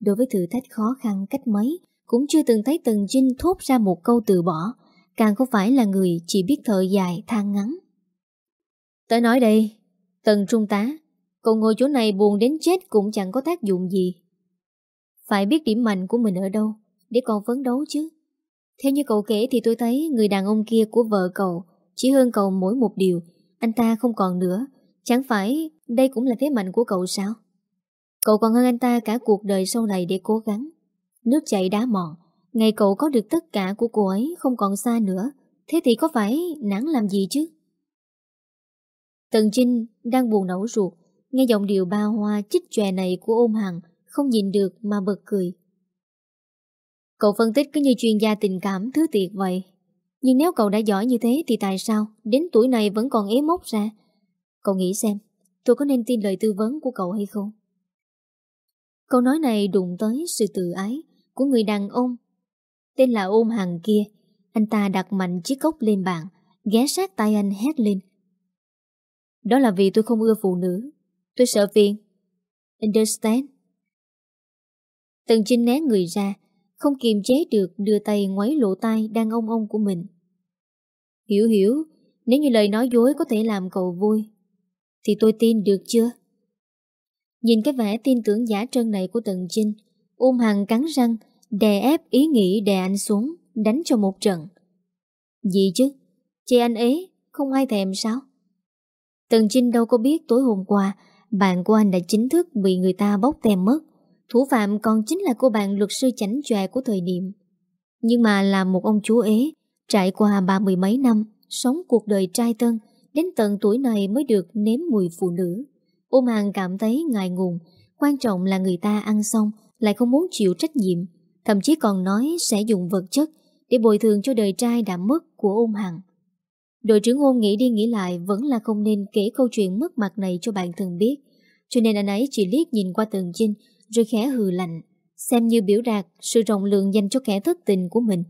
Speaker 1: Đối với thử thách khó khăn cách mấy, cũng chưa từng thấy Tần Trinh thốt ra một câu từ bỏ, càng không phải là người chỉ biết thở dài than ngắn. Tới nói đây, Tần Trung tá, cậu ngồi chỗ này buồn đến chết cũng chẳng có tác dụng gì. Phải biết điểm mạnh của mình ở đâu, để còn phấn đấu chứ. Theo như cậu kể thì tôi thấy người đàn ông kia của vợ cậu chỉ hơn cậu mỗi một điều, anh ta không còn nữa. Chẳng phải đây cũng là thế mạnh của cậu sao? Cậu còn hơn anh ta cả cuộc đời sau này để cố gắng. Nước chảy đá mòn, ngày cậu có được tất cả của cô ấy không còn xa nữa, thế thì có phải nản làm gì chứ? Tần Trinh đang buồn nấu ruột, nghe giọng điệu ba hoa chích chòe này của ôm hằng, không nhìn được mà bật cười. Cậu phân tích cứ như chuyên gia tình cảm thứ tiệt vậy. Nhưng nếu cậu đã giỏi như thế thì tại sao đến tuổi này vẫn còn ế mốc ra? Cậu nghĩ xem, tôi có nên tin lời tư vấn của cậu hay không? Câu nói này đụng tới sự tự ái của người đàn ông. Tên là ôm hàng kia, anh ta đặt mạnh chiếc cốc lên bàn, ghé sát tay anh hét lên. Đó là vì tôi không ưa phụ nữ. Tôi sợ phiền. Understand? Tần Trinh né người ra, không kiềm chế được đưa tay ngoáy lộ tai đang ông ông của mình. Hiểu hiểu, nếu như lời nói dối có thể làm cậu vui, thì tôi tin được chưa? Nhìn cái vẻ tin tưởng giả trân này của Tần Trinh, ôm Hằng cắn răng, đè ép ý nghĩ đè anh xuống, đánh cho một trận. Gì chứ? Chê anh ấy, không ai thèm sao? Tần Trinh đâu có biết tối hôm qua, bạn của anh đã chính thức bị người ta bóc tem mất. Thủ phạm còn chính là cô bạn luật sư chảnh chòe của thời điểm. Nhưng mà là một ông chú ế, trải qua ba mươi mấy năm, sống cuộc đời trai tân, đến tận tuổi này mới được nếm mùi phụ nữ. Ôm hàng cảm thấy ngại ngùng, quan trọng là người ta ăn xong lại không muốn chịu trách nhiệm, thậm chí còn nói sẽ dùng vật chất để bồi thường cho đời trai đã mất của ôn hằng. Đội trưởng ôn nghĩ đi nghĩ lại vẫn là không nên kể câu chuyện mất mặt này cho bạn thường biết, cho nên anh ấy chỉ liếc nhìn qua tường chinh rồi khẽ hừ lạnh, xem như biểu đạt sự rộng lượng dành cho kẻ thất tình của mình.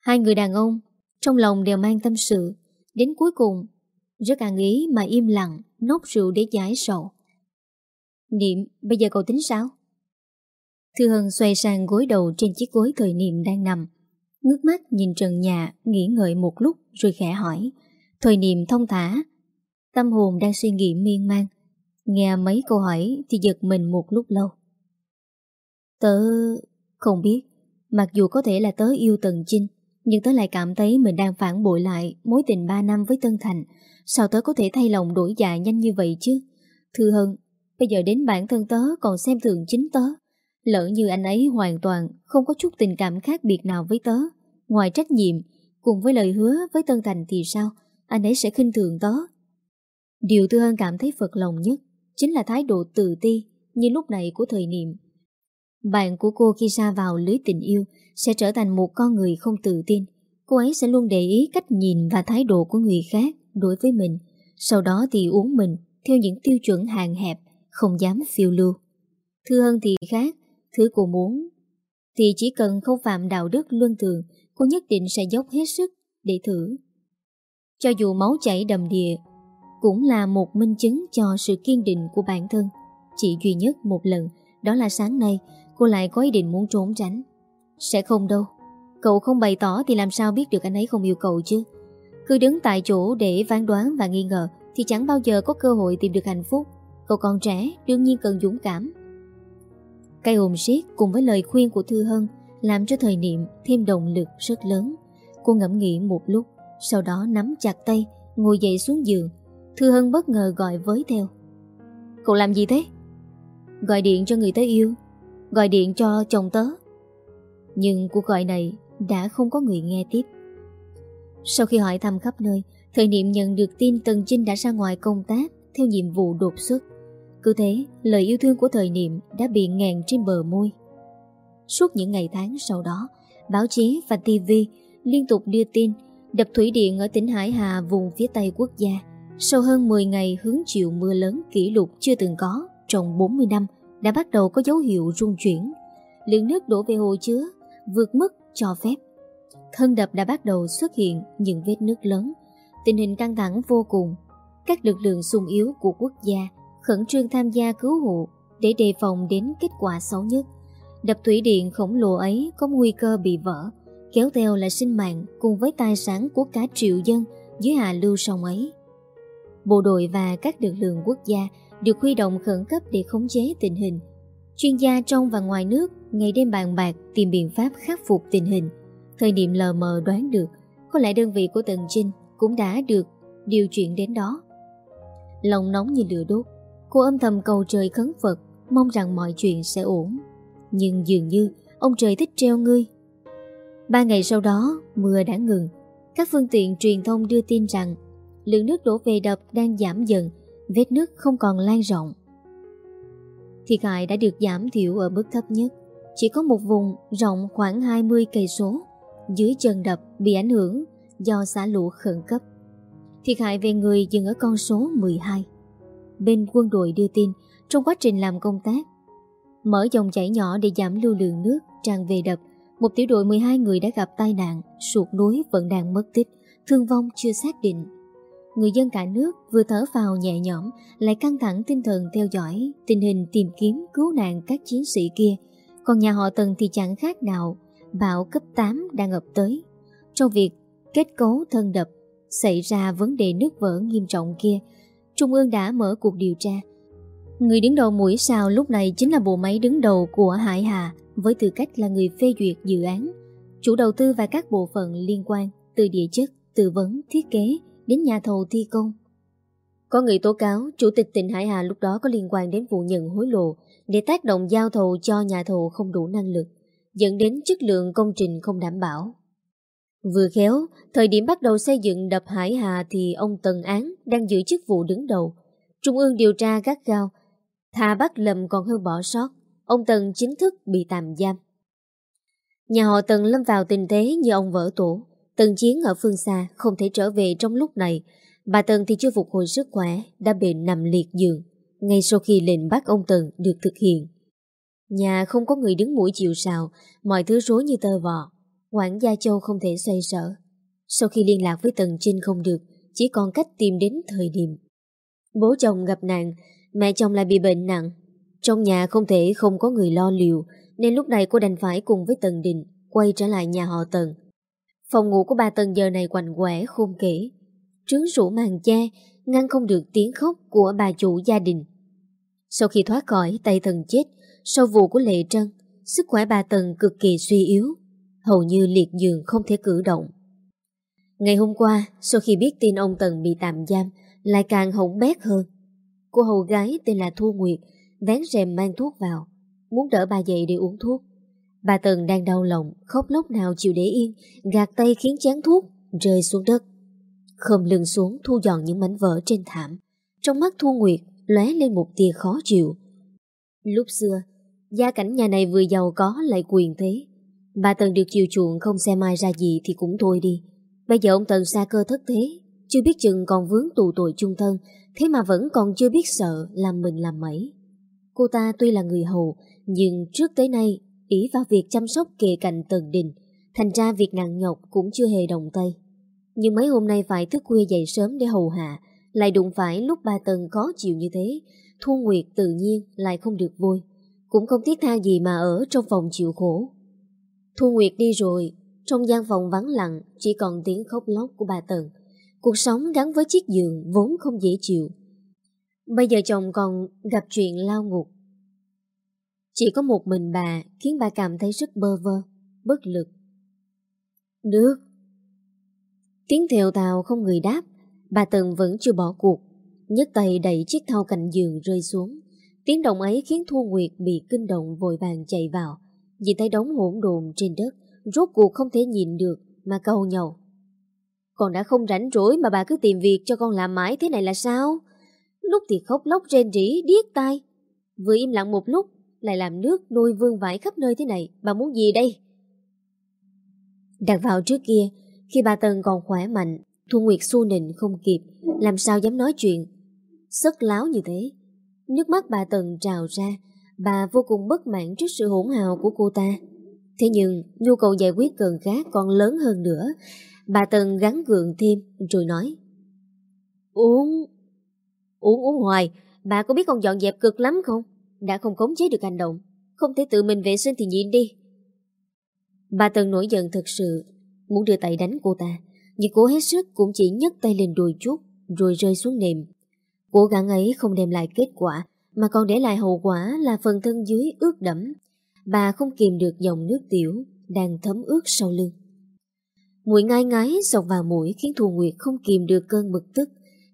Speaker 1: Hai người đàn ông trong lòng đều mang tâm sự, đến cuối cùng rất ăn ý mà im lặng nốt rượu để giải sầu. Niệm, bây giờ cậu tính sao? Thư Hân xoay sang gối đầu trên chiếc gối thời niệm đang nằm. Ngước mắt nhìn trần nhà, nghĩ ngợi một lúc rồi khẽ hỏi. Thời niệm thông thả. Tâm hồn đang suy nghĩ miên man. Nghe mấy câu hỏi thì giật mình một lúc lâu. Tớ không biết, mặc dù có thể là tớ yêu Tần Chinh, nhưng tớ lại cảm thấy mình đang phản bội lại mối tình 3 năm với Tân Thành. Sao tớ có thể thay lòng đổi dạ nhanh như vậy chứ? Thư Hân, bây giờ đến bản thân tớ còn xem thường chính tớ. Lỡ như anh ấy hoàn toàn không có chút tình cảm khác biệt nào với tớ. Ngoài trách nhiệm, cùng với lời hứa với Tân Thành thì sao? Anh ấy sẽ khinh thường tớ. Điều Thư Hân cảm thấy phật lòng nhất chính là thái độ tự ti như lúc này của thời niệm. Bạn của cô khi xa vào lưới tình yêu sẽ trở thành một con người không tự tin. Cô ấy sẽ luôn để ý cách nhìn và thái độ của người khác đối với mình, sau đó thì uống mình theo những tiêu chuẩn hạn hẹp, không dám phiêu lưu. Thư hơn thì khác, thứ cô muốn thì chỉ cần không phạm đạo đức luân thường, cô nhất định sẽ dốc hết sức để thử. Cho dù máu chảy đầm đìa, cũng là một minh chứng cho sự kiên định của bản thân. Chỉ duy nhất một lần, đó là sáng nay, cô lại có ý định muốn trốn tránh. Sẽ không đâu, cậu không bày tỏ thì làm sao biết được anh ấy không yêu cậu chứ. Cứ đứng tại chỗ để phán đoán và nghi ngờ thì chẳng bao giờ có cơ hội tìm được hạnh phúc. Cậu còn trẻ, đương nhiên cần dũng cảm. Cây hồn siết cùng với lời khuyên của Thư Hân làm cho thời niệm thêm động lực rất lớn. Cô ngẫm nghĩ một lúc, sau đó nắm chặt tay, ngồi dậy xuống giường. Thư Hân bất ngờ gọi với theo. Cậu làm gì thế? Gọi điện cho người tớ yêu, gọi điện cho chồng tớ. Nhưng cuộc gọi này đã không có người nghe tiếp. Sau khi hỏi thăm khắp nơi, thời niệm nhận được tin Tần Trinh đã ra ngoài công tác theo nhiệm vụ đột xuất. Cứ thế, lời yêu thương của thời niệm đã bị ngàn trên bờ môi. Suốt những ngày tháng sau đó, báo chí và TV liên tục đưa tin đập thủy điện ở tỉnh Hải Hà vùng phía Tây quốc gia sau hơn 10 ngày hứng chịu mưa lớn kỷ lục chưa từng có trong 40 năm đã bắt đầu có dấu hiệu rung chuyển. Lượng nước đổ về hồ chứa vượt mức cho phép. Thân đập đã bắt đầu xuất hiện những vết nước lớn. Tình hình căng thẳng vô cùng. Các lực lượng sung yếu của quốc gia khẩn trương tham gia cứu hộ để đề phòng đến kết quả xấu nhất. Đập thủy điện khổng lồ ấy có nguy cơ bị vỡ, kéo theo là sinh mạng cùng với tài sản của cả triệu dân dưới hạ lưu sông ấy. Bộ đội và các lực lượng quốc gia được huy động khẩn cấp để khống chế tình hình. Chuyên gia trong và ngoài nước ngày đêm bàn bạc tìm biện pháp khắc phục tình hình. Thời điểm lờ mờ đoán được có lẽ đơn vị của Tần Trinh cũng đã được điều chuyển đến đó. Lòng nóng như lửa đốt, cô âm thầm cầu trời khấn Phật, mong rằng mọi chuyện sẽ ổn. Nhưng dường như ông trời thích treo ngươi. Ba ngày sau đó, mưa đã ngừng. Các phương tiện truyền thông đưa tin rằng lượng nước đổ về đập đang giảm dần, vết nước không còn lan rộng. Thiệt hại đã được giảm thiểu ở mức thấp nhất, chỉ có một vùng rộng khoảng 20 cây số dưới chân đập bị ảnh hưởng do xả lũ khẩn cấp. Thiệt hại về người dừng ở con số 12. Bên quân đội đưa tin, trong quá trình làm công tác, mở dòng chảy nhỏ để giảm lưu lượng nước tràn về đập, một tiểu đội 12 người đã gặp tai nạn, sụt núi vẫn đang mất tích, thương vong chưa xác định. Người dân cả nước vừa thở vào nhẹ nhõm lại căng thẳng tinh thần theo dõi tình hình tìm kiếm cứu nạn các chiến sĩ kia Còn nhà họ Tần thì chẳng khác nào bão cấp 8 đang ập tới. Trong việc kết cấu thân đập xảy ra vấn đề nước vỡ nghiêm trọng kia, Trung ương đã mở cuộc điều tra. Người đứng đầu mũi sao lúc này chính là bộ máy đứng đầu của Hải Hà với tư cách là người phê duyệt dự án, chủ đầu tư và các bộ phận liên quan từ địa chất, tư vấn, thiết kế đến nhà thầu thi công. Có người tố cáo Chủ tịch tỉnh Hải Hà lúc đó có liên quan đến vụ nhận hối lộ để tác động giao thầu cho nhà thầu không đủ năng lực, dẫn đến chất lượng công trình không đảm bảo. Vừa khéo, thời điểm bắt đầu xây dựng đập Hải Hà thì ông Tần Án đang giữ chức vụ đứng đầu. Trung ương điều tra gắt gao, thà bắt lầm còn hơn bỏ sót. Ông Tần chính thức bị tạm giam. Nhà họ Tần lâm vào tình thế như ông vỡ tổ. Tần Chiến ở phương xa không thể trở về trong lúc này. Bà Tần thì chưa phục hồi sức khỏe, đã bị nằm liệt giường. Ngay sau khi lệnh bắt ông Tần được thực hiện. Nhà không có người đứng mũi chịu sào, mọi thứ rối như tơ vò. Quản Gia Châu không thể xoay sở. Sau khi liên lạc với Tần Trinh không được, chỉ còn cách tìm đến thời điểm. Bố chồng gặp nạn, mẹ chồng lại bị bệnh nặng. Trong nhà không thể không có người lo liệu, nên lúc này cô đành phải cùng với Tần Đình quay trở lại nhà họ Tần. Phòng ngủ của bà Tần giờ này quạnh quẻ khôn kể. Trướng rủ màn che, ngăn không được tiếng khóc của bà chủ gia đình. Sau khi thoát khỏi tay thần chết, sau vụ của Lệ Trân, sức khỏe bà Tần cực kỳ suy yếu hầu như liệt giường không thể cử động. Ngày hôm qua, sau khi biết tin ông Tần bị tạm giam, lại càng hỗn bét hơn. Cô hầu gái tên là Thu Nguyệt, vén rèm mang thuốc vào, muốn đỡ bà dậy để uống thuốc. Bà Tần đang đau lòng, khóc lóc nào chịu để yên, gạt tay khiến chán thuốc rơi xuống đất. Khom lưng xuống thu dọn những mảnh vỡ trên thảm. Trong mắt Thu Nguyệt lóe lên một tia khó chịu. Lúc xưa, gia cảnh nhà này vừa giàu có lại quyền thế, Bà Tần được chiều chuộng không xem ai ra gì thì cũng thôi đi. Bây giờ ông Tần xa cơ thất thế, chưa biết chừng còn vướng tù tội chung thân, thế mà vẫn còn chưa biết sợ làm mình làm mẩy. Cô ta tuy là người hầu, nhưng trước tới nay ý vào việc chăm sóc kề cạnh Tần Đình, thành ra việc nặng nhọc cũng chưa hề đồng tay. Nhưng mấy hôm nay phải thức khuya dậy sớm để hầu hạ, lại đụng phải lúc bà Tần khó chịu như thế, Thu Nguyệt tự nhiên lại không được vui. Cũng không tiếc tha gì mà ở trong phòng chịu khổ. Thu Nguyệt đi rồi, trong gian phòng vắng lặng chỉ còn tiếng khóc lóc của bà Tần. Cuộc sống gắn với chiếc giường vốn không dễ chịu. Bây giờ chồng còn gặp chuyện lao ngục. Chỉ có một mình bà khiến bà cảm thấy rất bơ vơ, bất lực. Nước. Tiếng thều tào không người đáp, bà Tần vẫn chưa bỏ cuộc. nhấc tay đẩy chiếc thau cạnh giường rơi xuống. Tiếng động ấy khiến Thu Nguyệt bị kinh động vội vàng chạy vào. Nhìn thấy đống hỗn đồn trên đất Rốt cuộc không thể nhìn được Mà cầu nhau Con đã không rảnh rỗi mà bà cứ tìm việc cho con làm mãi thế này là sao Lúc thì khóc lóc rên rỉ điếc tai Vừa im lặng một lúc lại làm nước nuôi vương vãi khắp nơi thế này Bà muốn gì đây Đặt vào trước kia Khi bà Tân còn khỏe mạnh Thu Nguyệt su nịnh không kịp Làm sao dám nói chuyện Sất láo như thế Nước mắt bà Tần trào ra bà vô cùng bất mãn trước sự hỗn hào của cô ta. Thế nhưng, nhu cầu giải quyết cần khác còn lớn hơn nữa. Bà Tần gắn gượng thêm, rồi nói. Uống... Uống uống hoài, bà có biết con dọn dẹp cực lắm không? Đã không khống chế được hành động. Không thể tự mình vệ sinh thì nhịn đi. Bà Tần nổi giận thật sự, muốn đưa tay đánh cô ta. Nhưng cố hết sức cũng chỉ nhấc tay lên đùi chút, rồi rơi xuống nệm. Cố gắng ấy không đem lại kết quả, mà còn để lại hậu quả là phần thân dưới ướt đẫm. Bà không kìm được dòng nước tiểu đang thấm ướt sau lưng. Mùi ngai ngái sọc vào mũi khiến Thu Nguyệt không kìm được cơn bực tức.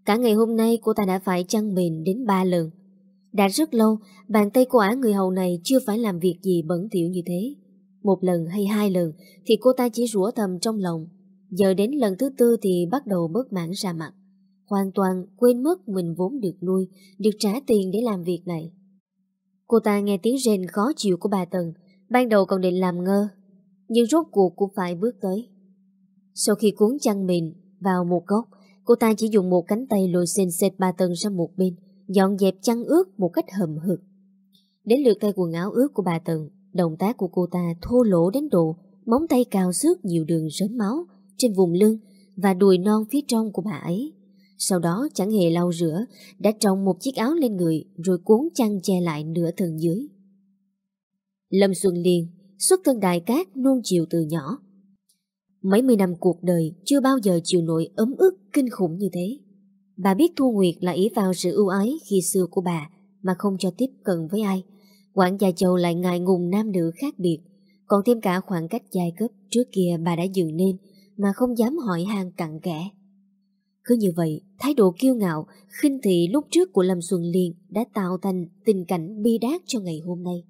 Speaker 1: Cả ngày hôm nay cô ta đã phải chăn mền đến ba lần. Đã rất lâu, bàn tay của ả người hầu này chưa phải làm việc gì bẩn thỉu như thế. Một lần hay hai lần thì cô ta chỉ rủa thầm trong lòng. Giờ đến lần thứ tư thì bắt đầu bớt mãn ra mặt hoàn toàn quên mất mình vốn được nuôi, được trả tiền để làm việc này. Cô ta nghe tiếng rên khó chịu của bà Tần, ban đầu còn định làm ngơ, nhưng rốt cuộc cũng phải bước tới. Sau khi cuốn chăn mịn vào một góc, cô ta chỉ dùng một cánh tay lôi xên xệt bà Tần sang một bên, dọn dẹp chăn ướt một cách hầm hực. Đến lượt tay quần áo ướt của bà Tần, động tác của cô ta thô lỗ đến độ móng tay cào xước nhiều đường rớm máu trên vùng lưng và đùi non phía trong của bà ấy. Sau đó chẳng hề lau rửa, đã trồng một chiếc áo lên người rồi cuốn chăn che lại nửa thân dưới. Lâm Xuân Liên xuất thân đại cát nuông chiều từ nhỏ. Mấy mươi năm cuộc đời chưa bao giờ chịu nổi ấm ức kinh khủng như thế. Bà biết Thu Nguyệt là ý vào sự ưu ái khi xưa của bà mà không cho tiếp cận với ai. Quảng gia Châu lại ngại ngùng nam nữ khác biệt, còn thêm cả khoảng cách giai cấp trước kia bà đã dựng nên mà không dám hỏi han cặn kẽ. Cứ như vậy, thái độ kiêu ngạo, khinh thị lúc trước của Lâm Xuân Liên đã tạo thành tình cảnh bi đát cho ngày hôm nay.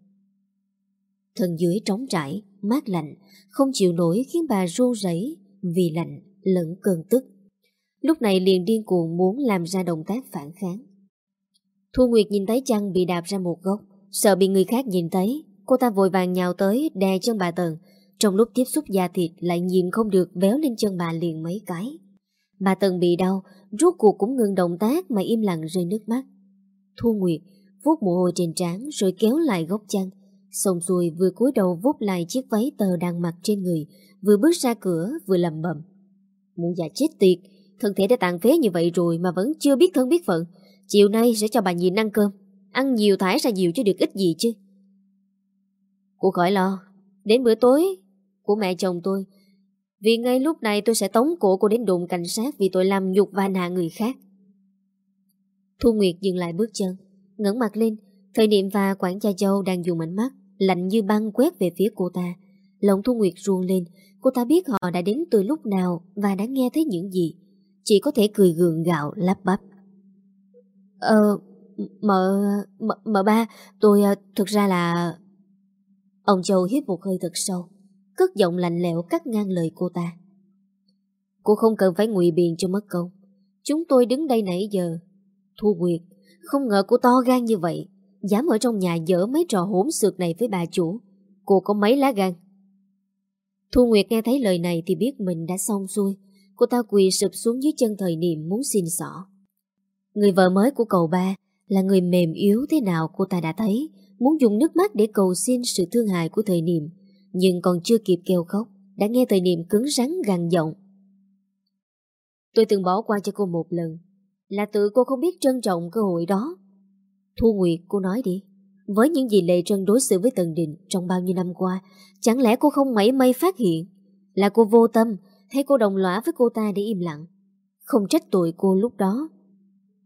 Speaker 1: Thân dưới trống trải, mát lạnh, không chịu nổi khiến bà run rẩy vì lạnh lẫn cơn tức. Lúc này liền điên cuồng muốn làm ra động tác phản kháng. Thu Nguyệt nhìn thấy chăn bị đạp ra một góc, sợ bị người khác nhìn thấy, cô ta vội vàng nhào tới đè chân bà Tần, trong lúc tiếp xúc da thịt lại nhìn không được véo lên chân bà liền mấy cái. Bà Tần bị đau, rốt cuộc cũng ngừng động tác mà im lặng rơi nước mắt. Thu Nguyệt vuốt mồ hôi trên trán rồi kéo lại góc chăn, xong xuôi vừa cúi đầu vuốt lại chiếc váy tờ đang mặc trên người, vừa bước ra cửa vừa lầm bầm. Mụ già chết tiệt, thân thể đã tàn phế như vậy rồi mà vẫn chưa biết thân biết phận. Chiều nay sẽ cho bà nhìn ăn cơm, ăn nhiều thải ra nhiều chứ được ít gì chứ. Cô khỏi lo, đến bữa tối của mẹ chồng tôi vì ngay lúc này tôi sẽ tống cổ cô đến đồn cảnh sát vì tội làm nhục và hạ người khác. Thu Nguyệt dừng lại bước chân, ngẩng mặt lên, thời niệm và quản gia châu đang dùng ánh mắt, lạnh như băng quét về phía cô ta. Lòng Thu Nguyệt ruông lên, cô ta biết họ đã đến từ lúc nào và đã nghe thấy những gì. Chỉ có thể cười gượng gạo lắp bắp. Ờ, mợ, mợ, mợ ba, tôi ờ, thực ra là... Ông Châu hít một hơi thật sâu cất giọng lạnh lẽo cắt ngang lời cô ta. Cô không cần phải ngụy biện cho mất công. Chúng tôi đứng đây nãy giờ. Thu Nguyệt, không ngờ cô to gan như vậy. Dám ở trong nhà dở mấy trò hỗn xược này với bà chủ. Cô có mấy lá gan? Thu Nguyệt nghe thấy lời này thì biết mình đã xong xuôi. Cô ta quỳ sụp xuống dưới chân thời niệm muốn xin xỏ. Người vợ mới của cậu ba là người mềm yếu thế nào cô ta đã thấy, muốn dùng nước mắt để cầu xin sự thương hại của thời niệm nhưng còn chưa kịp kêu khóc Đã nghe thời niệm cứng rắn gằn giọng Tôi từng bỏ qua cho cô một lần Là tự cô không biết trân trọng cơ hội đó Thu Nguyệt cô nói đi Với những gì Lệ Trân đối xử với Tần Định Trong bao nhiêu năm qua Chẳng lẽ cô không mảy may phát hiện Là cô vô tâm Thấy cô đồng lõa với cô ta để im lặng. Không trách tội cô lúc đó.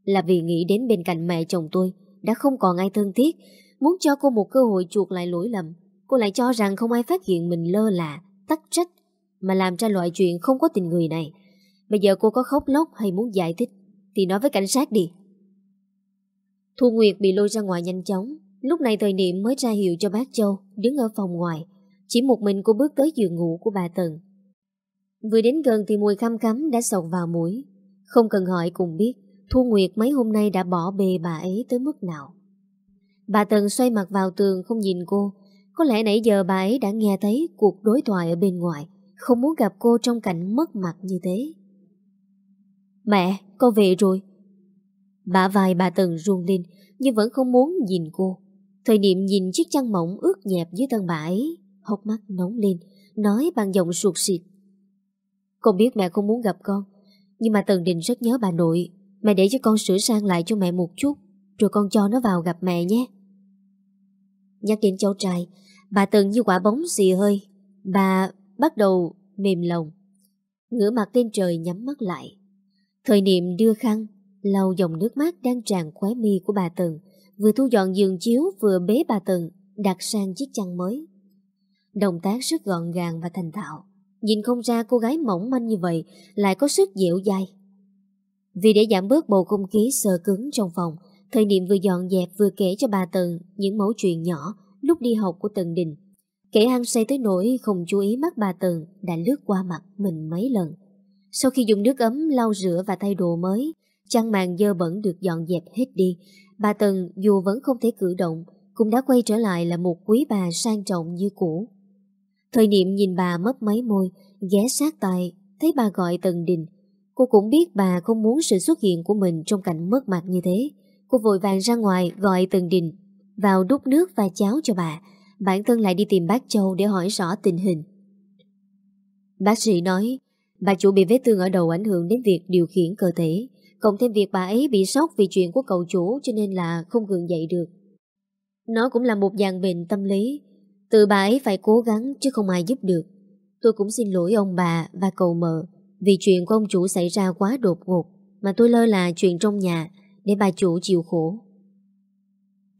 Speaker 1: Là vì nghĩ đến bên cạnh mẹ chồng tôi, Đã không còn ai thân thiết. Muốn cho cô một cơ hội chuộc lại lỗi lầm, Cô lại cho rằng không ai phát hiện mình lơ là, Tắc trách, Mà làm ra loại chuyện không có tình người này. Bây giờ cô có khóc lóc hay muốn giải thích, Thì nói với cảnh sát đi. Thu Nguyệt bị lôi ra ngoài nhanh chóng. Lúc này thời niệm mới ra hiệu cho bác Châu Đứng ở phòng ngoài. Chỉ một mình cô bước tới giường ngủ của bà Tần. Vừa đến gần thì mùi khăm khắm đã sộc vào mũi Không cần hỏi cũng biết Thu Nguyệt mấy hôm nay đã bỏ bề bà ấy tới mức nào Bà Tần xoay mặt vào tường không nhìn cô có lẽ nãy giờ bà ấy đã nghe thấy cuộc đối thoại ở bên ngoài, không muốn gặp cô trong cảnh mất mặt như thế. Mẹ, con về rồi. Bà vai bà Tần run lên, nhưng vẫn không muốn nhìn cô. Thời niệm nhìn chiếc chăn mỏng ướt nhẹp dưới thân bà ấy, hốc mắt nóng lên, nói bằng giọng ruột xịt. Con biết mẹ không muốn gặp con, nhưng mà Tần Đình rất nhớ bà nội. Mẹ để cho con sửa sang lại cho mẹ một chút, rồi con cho nó vào gặp mẹ nhé. Nhắc đến cháu trai, Bà Tần như quả bóng xì hơi Bà bắt đầu mềm lòng Ngửa mặt lên trời nhắm mắt lại Thời niệm đưa khăn lau dòng nước mắt đang tràn khóe mi của bà Tần Vừa thu dọn giường chiếu vừa bế bà Tần Đặt sang chiếc chăn mới Động tác rất gọn gàng và thành thạo Nhìn không ra cô gái mỏng manh như vậy Lại có sức dẻo dai Vì để giảm bớt bầu không khí sờ cứng trong phòng Thời niệm vừa dọn dẹp vừa kể cho bà Tần Những mẫu chuyện nhỏ lúc đi học của Tần Đình. kể hăng say tới nỗi không chú ý mắt bà Tần đã lướt qua mặt mình mấy lần. Sau khi dùng nước ấm lau rửa và thay đồ mới, chăn màn dơ bẩn được dọn dẹp hết đi, bà Tần dù vẫn không thể cử động, cũng đã quay trở lại là một quý bà sang trọng như cũ. Thời niệm nhìn bà mấp máy môi, ghé sát tai, thấy bà gọi Tần Đình. Cô cũng biết bà không muốn sự xuất hiện của mình trong cảnh mất mặt như thế. Cô vội vàng ra ngoài gọi Tần Đình vào đút nước và cháo cho bà. Bản thân lại đi tìm bác Châu để hỏi rõ tình hình. Bác sĩ nói, bà chủ bị vết thương ở đầu ảnh hưởng đến việc điều khiển cơ thể, cộng thêm việc bà ấy bị sốc vì chuyện của cậu chủ cho nên là không gượng dậy được. Nó cũng là một dạng bệnh tâm lý. Tự bà ấy phải cố gắng chứ không ai giúp được. Tôi cũng xin lỗi ông bà và cầu mợ vì chuyện của ông chủ xảy ra quá đột ngột mà tôi lơ là chuyện trong nhà để bà chủ chịu khổ.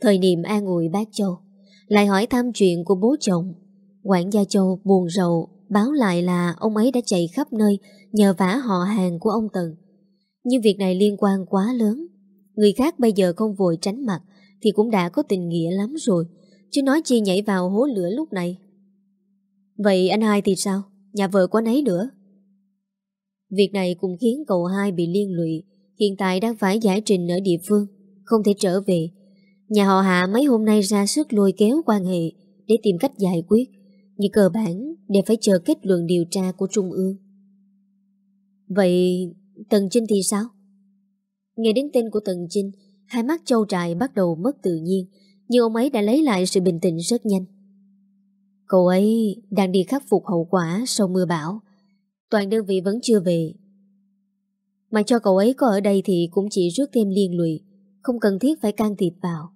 Speaker 1: Thời niệm an ủi bác Châu, lại hỏi thăm chuyện của bố chồng. Quản gia Châu buồn rầu, báo lại là ông ấy đã chạy khắp nơi nhờ vả họ hàng của ông Tần. Nhưng việc này liên quan quá lớn. Người khác bây giờ không vội tránh mặt thì cũng đã có tình nghĩa lắm rồi. Chứ nói chi nhảy vào hố lửa lúc này. Vậy anh hai thì sao? Nhà vợ của anh ấy nữa? Việc này cũng khiến cậu hai bị liên lụy. Hiện tại đang phải giải trình ở địa phương. Không thể trở về. Nhà họ hạ mấy hôm nay ra sức lôi kéo quan hệ để tìm cách giải quyết. Nhưng cơ bản đều phải chờ kết luận điều tra của Trung ương. Vậy Tần Trinh thì sao? Nghe đến tên của Tần Trinh, hai mắt châu trại bắt đầu mất tự nhiên, nhưng ông ấy đã lấy lại sự bình tĩnh rất nhanh. Cậu ấy đang đi khắc phục hậu quả sau mưa bão. Toàn đơn vị vẫn chưa về. Mà cho cậu ấy có ở đây thì cũng chỉ rước thêm liên lụy, không cần thiết phải can thiệp vào.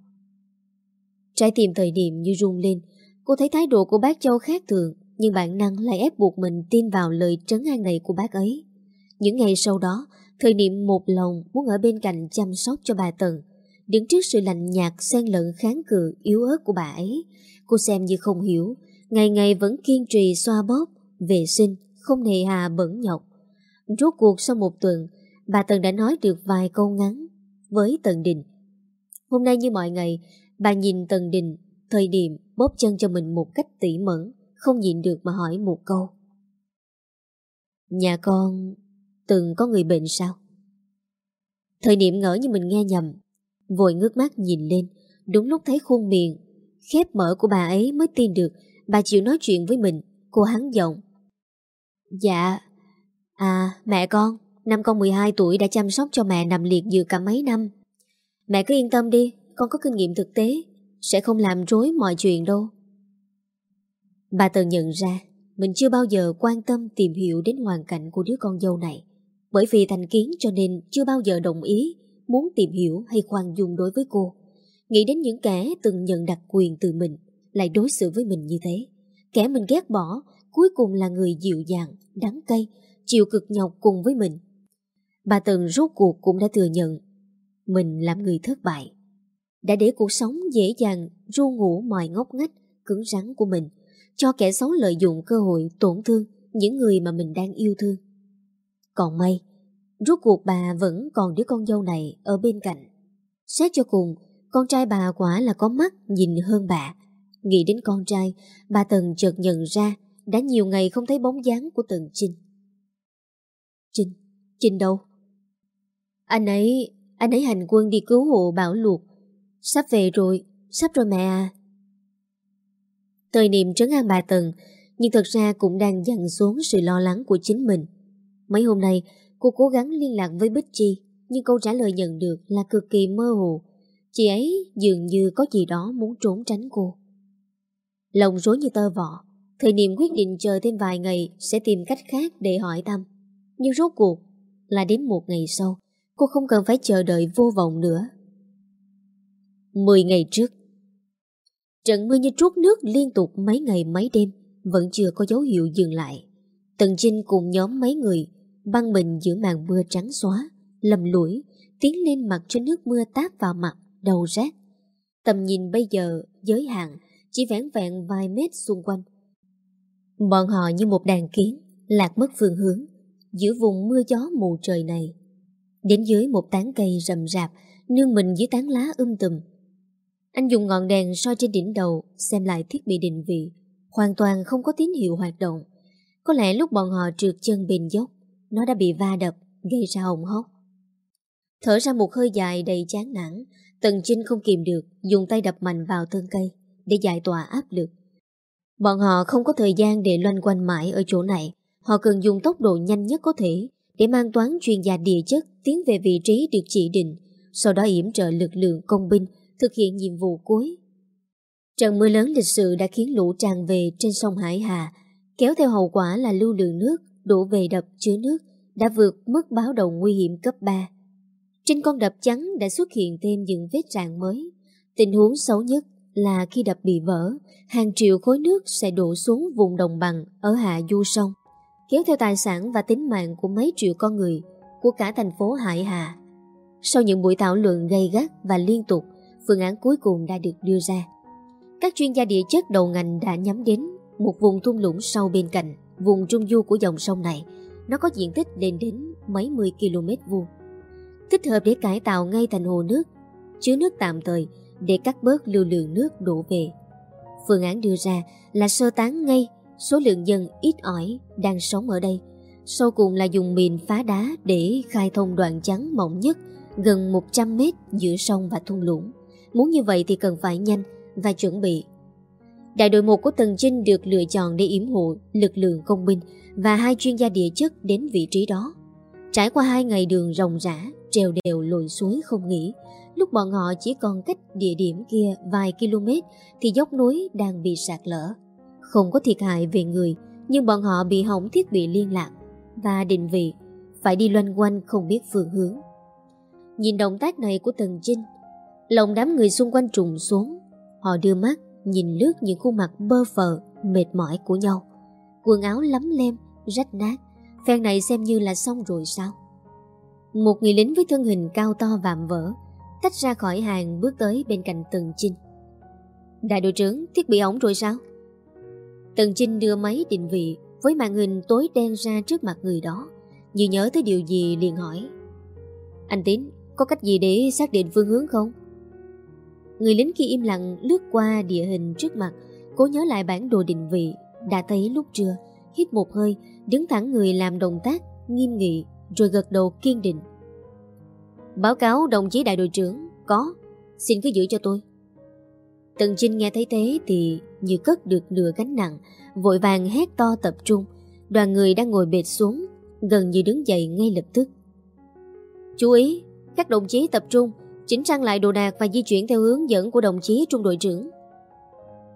Speaker 1: Trái tim thời điểm như rung lên, cô thấy thái độ của bác Châu khác thường, nhưng bản năng lại ép buộc mình tin vào lời trấn an này của bác ấy. Những ngày sau đó, thời niệm một lòng muốn ở bên cạnh chăm sóc cho bà Tần. Đứng trước sự lạnh nhạt xen lẫn kháng cự yếu ớt của bà ấy, cô xem như không hiểu, ngày ngày vẫn kiên trì xoa bóp, vệ sinh, không nề hà bẩn nhọc. Rốt cuộc sau một tuần, bà Tần đã nói được vài câu ngắn với Tần Đình. Hôm nay như mọi ngày, bà nhìn Tần Đình, thời điểm bóp chân cho mình một cách tỉ mẩn, không nhịn được mà hỏi một câu. Nhà con từng có người bệnh sao? Thời điểm ngỡ như mình nghe nhầm, vội ngước mắt nhìn lên, đúng lúc thấy khuôn miệng, khép mở của bà ấy mới tin được bà chịu nói chuyện với mình, cô hắn giọng. Dạ, à mẹ con, năm con 12 tuổi đã chăm sóc cho mẹ nằm liệt giường cả mấy năm. Mẹ cứ yên tâm đi, con có kinh nghiệm thực tế, sẽ không làm rối mọi chuyện đâu. Bà tự nhận ra mình chưa bao giờ quan tâm tìm hiểu đến hoàn cảnh của đứa con dâu này. Bởi vì thành kiến cho nên chưa bao giờ đồng ý muốn tìm hiểu hay khoan dung đối với cô. Nghĩ đến những kẻ từng nhận đặc quyền từ mình lại đối xử với mình như thế. Kẻ mình ghét bỏ cuối cùng là người dịu dàng, đắng cay, chịu cực nhọc cùng với mình. Bà Tần rốt cuộc cũng đã thừa nhận mình làm người thất bại. Đã để cuộc sống dễ dàng ru ngủ mọi ngóc ngách, cứng rắn của mình, cho kẻ xấu lợi dụng cơ hội tổn thương những người mà mình đang yêu thương. Còn may, rốt cuộc bà vẫn còn đứa con dâu này ở bên cạnh. Xét cho cùng, con trai bà quả là có mắt nhìn hơn bà. Nghĩ đến con trai, bà Tần chợt nhận ra đã nhiều ngày không thấy bóng dáng của Tần Trinh. Trinh, Trinh đâu? Anh ấy, anh ấy hành quân đi cứu hộ bảo luộc. Sắp về rồi, sắp rồi mẹ à. Thời niệm trấn an bà Tần, nhưng thật ra cũng đang dặn xuống sự lo lắng của chính mình. Mấy hôm nay, cô cố gắng liên lạc với Bích Chi, nhưng câu trả lời nhận được là cực kỳ mơ hồ. Chị ấy dường như có gì đó muốn trốn tránh cô. Lòng rối như tơ vọ, thời niệm quyết định chờ thêm vài ngày sẽ tìm cách khác để hỏi thăm. Nhưng rốt cuộc là đến một ngày sau, cô không cần phải chờ đợi vô vọng nữa. Mười ngày trước, trận mưa như trút nước liên tục mấy ngày mấy đêm vẫn chưa có dấu hiệu dừng lại. Tần Trinh cùng nhóm mấy người băng mình giữa màn mưa trắng xóa, lầm lũi, tiến lên mặt cho nước mưa táp vào mặt, đầu rác. Tầm nhìn bây giờ giới hạn, chỉ vẹn vẹn vài mét xung quanh. Bọn họ như một đàn kiến, lạc mất phương hướng, giữa vùng mưa gió mù trời này. Đến dưới một tán cây rầm rạp, nương mình dưới tán lá um tùm. Anh dùng ngọn đèn soi trên đỉnh đầu, xem lại thiết bị định vị, hoàn toàn không có tín hiệu hoạt động. Có lẽ lúc bọn họ trượt chân bên dốc, nó đã bị va đập, gây ra hồng hốc. Thở ra một hơi dài đầy chán nản, Tần Trinh không kìm được, dùng tay đập mạnh vào thân cây để giải tỏa áp lực. Bọn họ không có thời gian để loanh quanh mãi ở chỗ này, họ cần dùng tốc độ nhanh nhất có thể để mang toán chuyên gia địa chất tiến về vị trí được chỉ định, sau đó yểm trợ lực lượng công binh thực hiện nhiệm vụ cuối. Trận mưa lớn lịch sử đã khiến lũ tràn về trên sông Hải Hà, kéo theo hậu quả là lưu lượng nước đổ về đập chứa nước đã vượt mức báo động nguy hiểm cấp 3. Trên con đập trắng đã xuất hiện thêm những vết rạn mới. Tình huống xấu nhất là khi đập bị vỡ, hàng triệu khối nước sẽ đổ xuống vùng đồng bằng ở hạ du sông, kéo theo tài sản và tính mạng của mấy triệu con người của cả thành phố Hải Hà. Sau những buổi thảo luận gay gắt và liên tục, phương án cuối cùng đã được đưa ra. Các chuyên gia địa chất đầu ngành đã nhắm đến một vùng thung lũng sâu bên cạnh vùng trung du của dòng sông này. Nó có diện tích lên đến mấy mươi km vuông. Thích hợp để cải tạo ngay thành hồ nước, chứa nước tạm thời để cắt bớt lưu lượng nước đổ về. Phương án đưa ra là sơ tán ngay số lượng dân ít ỏi đang sống ở đây. Sau cùng là dùng mìn phá đá để khai thông đoạn chắn mỏng nhất gần 100 mét giữa sông và thung lũng. Muốn như vậy thì cần phải nhanh và chuẩn bị. Đại đội 1 của Tần Trinh được lựa chọn để yểm hộ lực lượng công binh và hai chuyên gia địa chất đến vị trí đó. Trải qua hai ngày đường rồng rã, trèo đều lội suối không nghỉ, lúc bọn họ chỉ còn cách địa điểm kia vài km thì dốc núi đang bị sạt lở. Không có thiệt hại về người, nhưng bọn họ bị hỏng thiết bị liên lạc và định vị, phải đi loanh quanh không biết phương hướng. Nhìn động tác này của Tần Trinh, lòng đám người xung quanh trùng xuống. Họ đưa mắt, nhìn lướt những khuôn mặt bơ phờ, mệt mỏi của nhau. Quần áo lấm lem, rách nát, phen này xem như là xong rồi sao? Một người lính với thân hình cao to vạm vỡ, tách ra khỏi hàng bước tới bên cạnh Tần Trinh. Đại đội trưởng, thiết bị ổng rồi sao? Tần Trinh đưa máy định vị với màn hình tối đen ra trước mặt người đó. Như nhớ tới điều gì liền hỏi. Anh Tín, có cách gì để xác định phương hướng không? Người lính kia im lặng lướt qua địa hình trước mặt, cố nhớ lại bản đồ định vị, đã thấy lúc trưa, hít một hơi, đứng thẳng người làm động tác, nghiêm nghị, rồi gật đầu kiên định. Báo cáo đồng chí đại đội trưởng, có, xin cứ giữ cho tôi. Tần Trinh nghe thấy thế thì như cất được nửa gánh nặng, vội vàng hét to tập trung. Đoàn người đang ngồi bệt xuống, gần như đứng dậy ngay lập tức. Chú ý, các đồng chí tập trung, chỉnh trang lại đồ đạc và di chuyển theo hướng dẫn của đồng chí trung đội trưởng.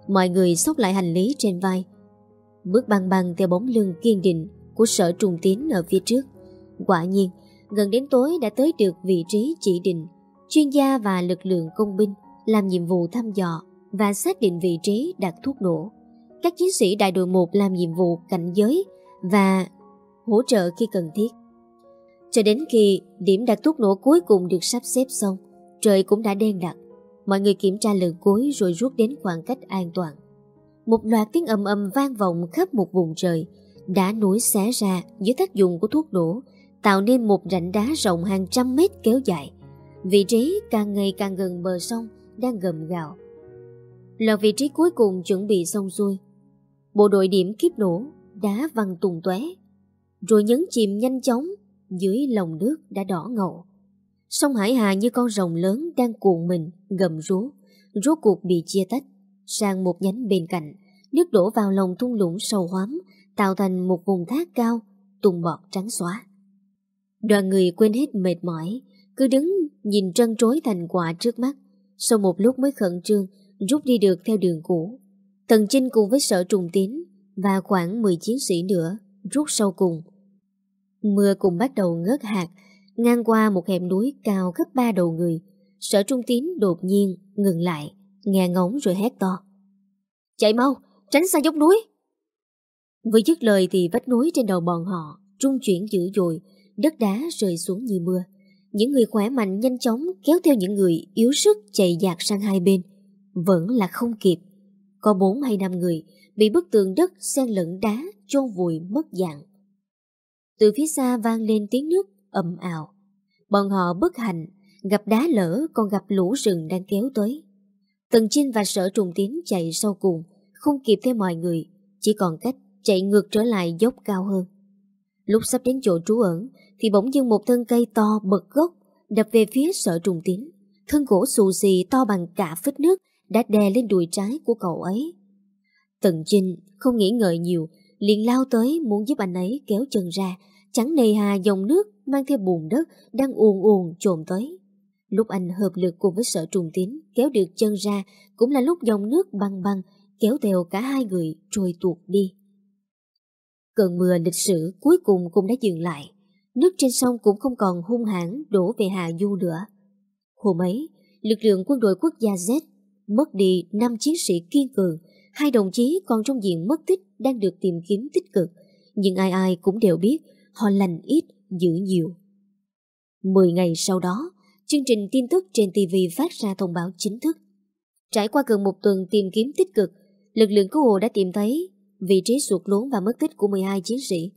Speaker 1: Mọi người xốc lại hành lý trên vai, bước băng băng theo bóng lưng kiên định của sở trùng tiến ở phía trước. Quả nhiên, gần đến tối đã tới được vị trí chỉ định, chuyên gia và lực lượng công binh làm nhiệm vụ thăm dò và xác định vị trí đặt thuốc nổ. Các chiến sĩ đại đội 1 làm nhiệm vụ cảnh giới và hỗ trợ khi cần thiết. Cho đến khi điểm đặt thuốc nổ cuối cùng được sắp xếp xong, trời cũng đã đen đặc. Mọi người kiểm tra lần cuối rồi rút đến khoảng cách an toàn. Một loạt tiếng ầm ầm vang vọng khắp một vùng trời, đã núi xé ra dưới tác dụng của thuốc nổ, tạo nên một rãnh đá rộng hàng trăm mét kéo dài. Vị trí càng ngày càng gần bờ sông đang gầm gào. Là vị trí cuối cùng chuẩn bị xong xuôi. Bộ đội điểm kiếp nổ đá văng tùng tóe rồi nhấn chìm nhanh chóng dưới lòng nước đã đỏ ngầu. Sông Hải Hà như con rồng lớn đang cuộn mình, gầm rú, rốt cuộc bị chia tách. Sang một nhánh bên cạnh, nước đổ vào lòng thung lũng sâu hoắm, tạo thành một vùng thác cao, tùng bọt trắng xóa. Đoàn người quên hết mệt mỏi, cứ đứng nhìn trân trối thành quả trước mắt. Sau một lúc mới khẩn trương, rút đi được theo đường cũ. Tần Chinh cùng với sở trùng tín và khoảng 10 chiến sĩ nữa rút sau cùng. Mưa cùng bắt đầu ngớt hạt, ngang qua một hẻm núi cao gấp ba đầu người. Sở trung tín đột nhiên ngừng lại, nghe ngóng rồi hét to. Chạy mau, tránh xa dốc núi. Vừa dứt lời thì vách núi trên đầu bọn họ trung chuyển dữ dội, đất đá rơi xuống như mưa. Những người khỏe mạnh nhanh chóng kéo theo những người yếu sức chạy dạt sang hai bên. Vẫn là không kịp. Có bốn hay năm người bị bức tường đất xen lẫn đá chôn vùi mất dạng. Từ phía xa vang lên tiếng nước ầm ào. Bọn họ bất hạnh, gặp đá lỡ còn gặp lũ rừng đang kéo tới. Tần Chinh và sở trùng tiến chạy sau cùng, không kịp theo mọi người, chỉ còn cách chạy ngược trở lại dốc cao hơn. Lúc sắp đến chỗ trú ẩn, thì bỗng dưng một thân cây to bật gốc, đập về phía sở trùng tiến. Thân gỗ xù xì to bằng cả phích nước đã đè lên đùi trái của cậu ấy. Tần Chinh không nghĩ ngợi nhiều, liền lao tới muốn giúp anh ấy kéo chân ra, chẳng nề hà dòng nước mang theo bùn đất đang uồn uồn trồn tới. Lúc anh hợp lực cùng với sở trùng tín kéo được chân ra cũng là lúc dòng nước băng băng kéo theo cả hai người trôi tuột đi. Cơn mưa lịch sử cuối cùng cũng đã dừng lại. Nước trên sông cũng không còn hung hãn đổ về hạ du nữa. Hôm ấy, lực lượng quân đội quốc gia Z mất đi 5 chiến sĩ kiên cường, hai đồng chí còn trong diện mất tích đang được tìm kiếm tích cực. Nhưng ai ai cũng đều biết họ lành ít, dữ nhiều. 10 ngày sau đó, chương trình tin tức trên TV phát ra thông báo chính thức. Trải qua gần một tuần tìm kiếm tích cực, lực lượng cứu hộ đã tìm thấy vị trí sụt lún và mất tích của 12 chiến sĩ.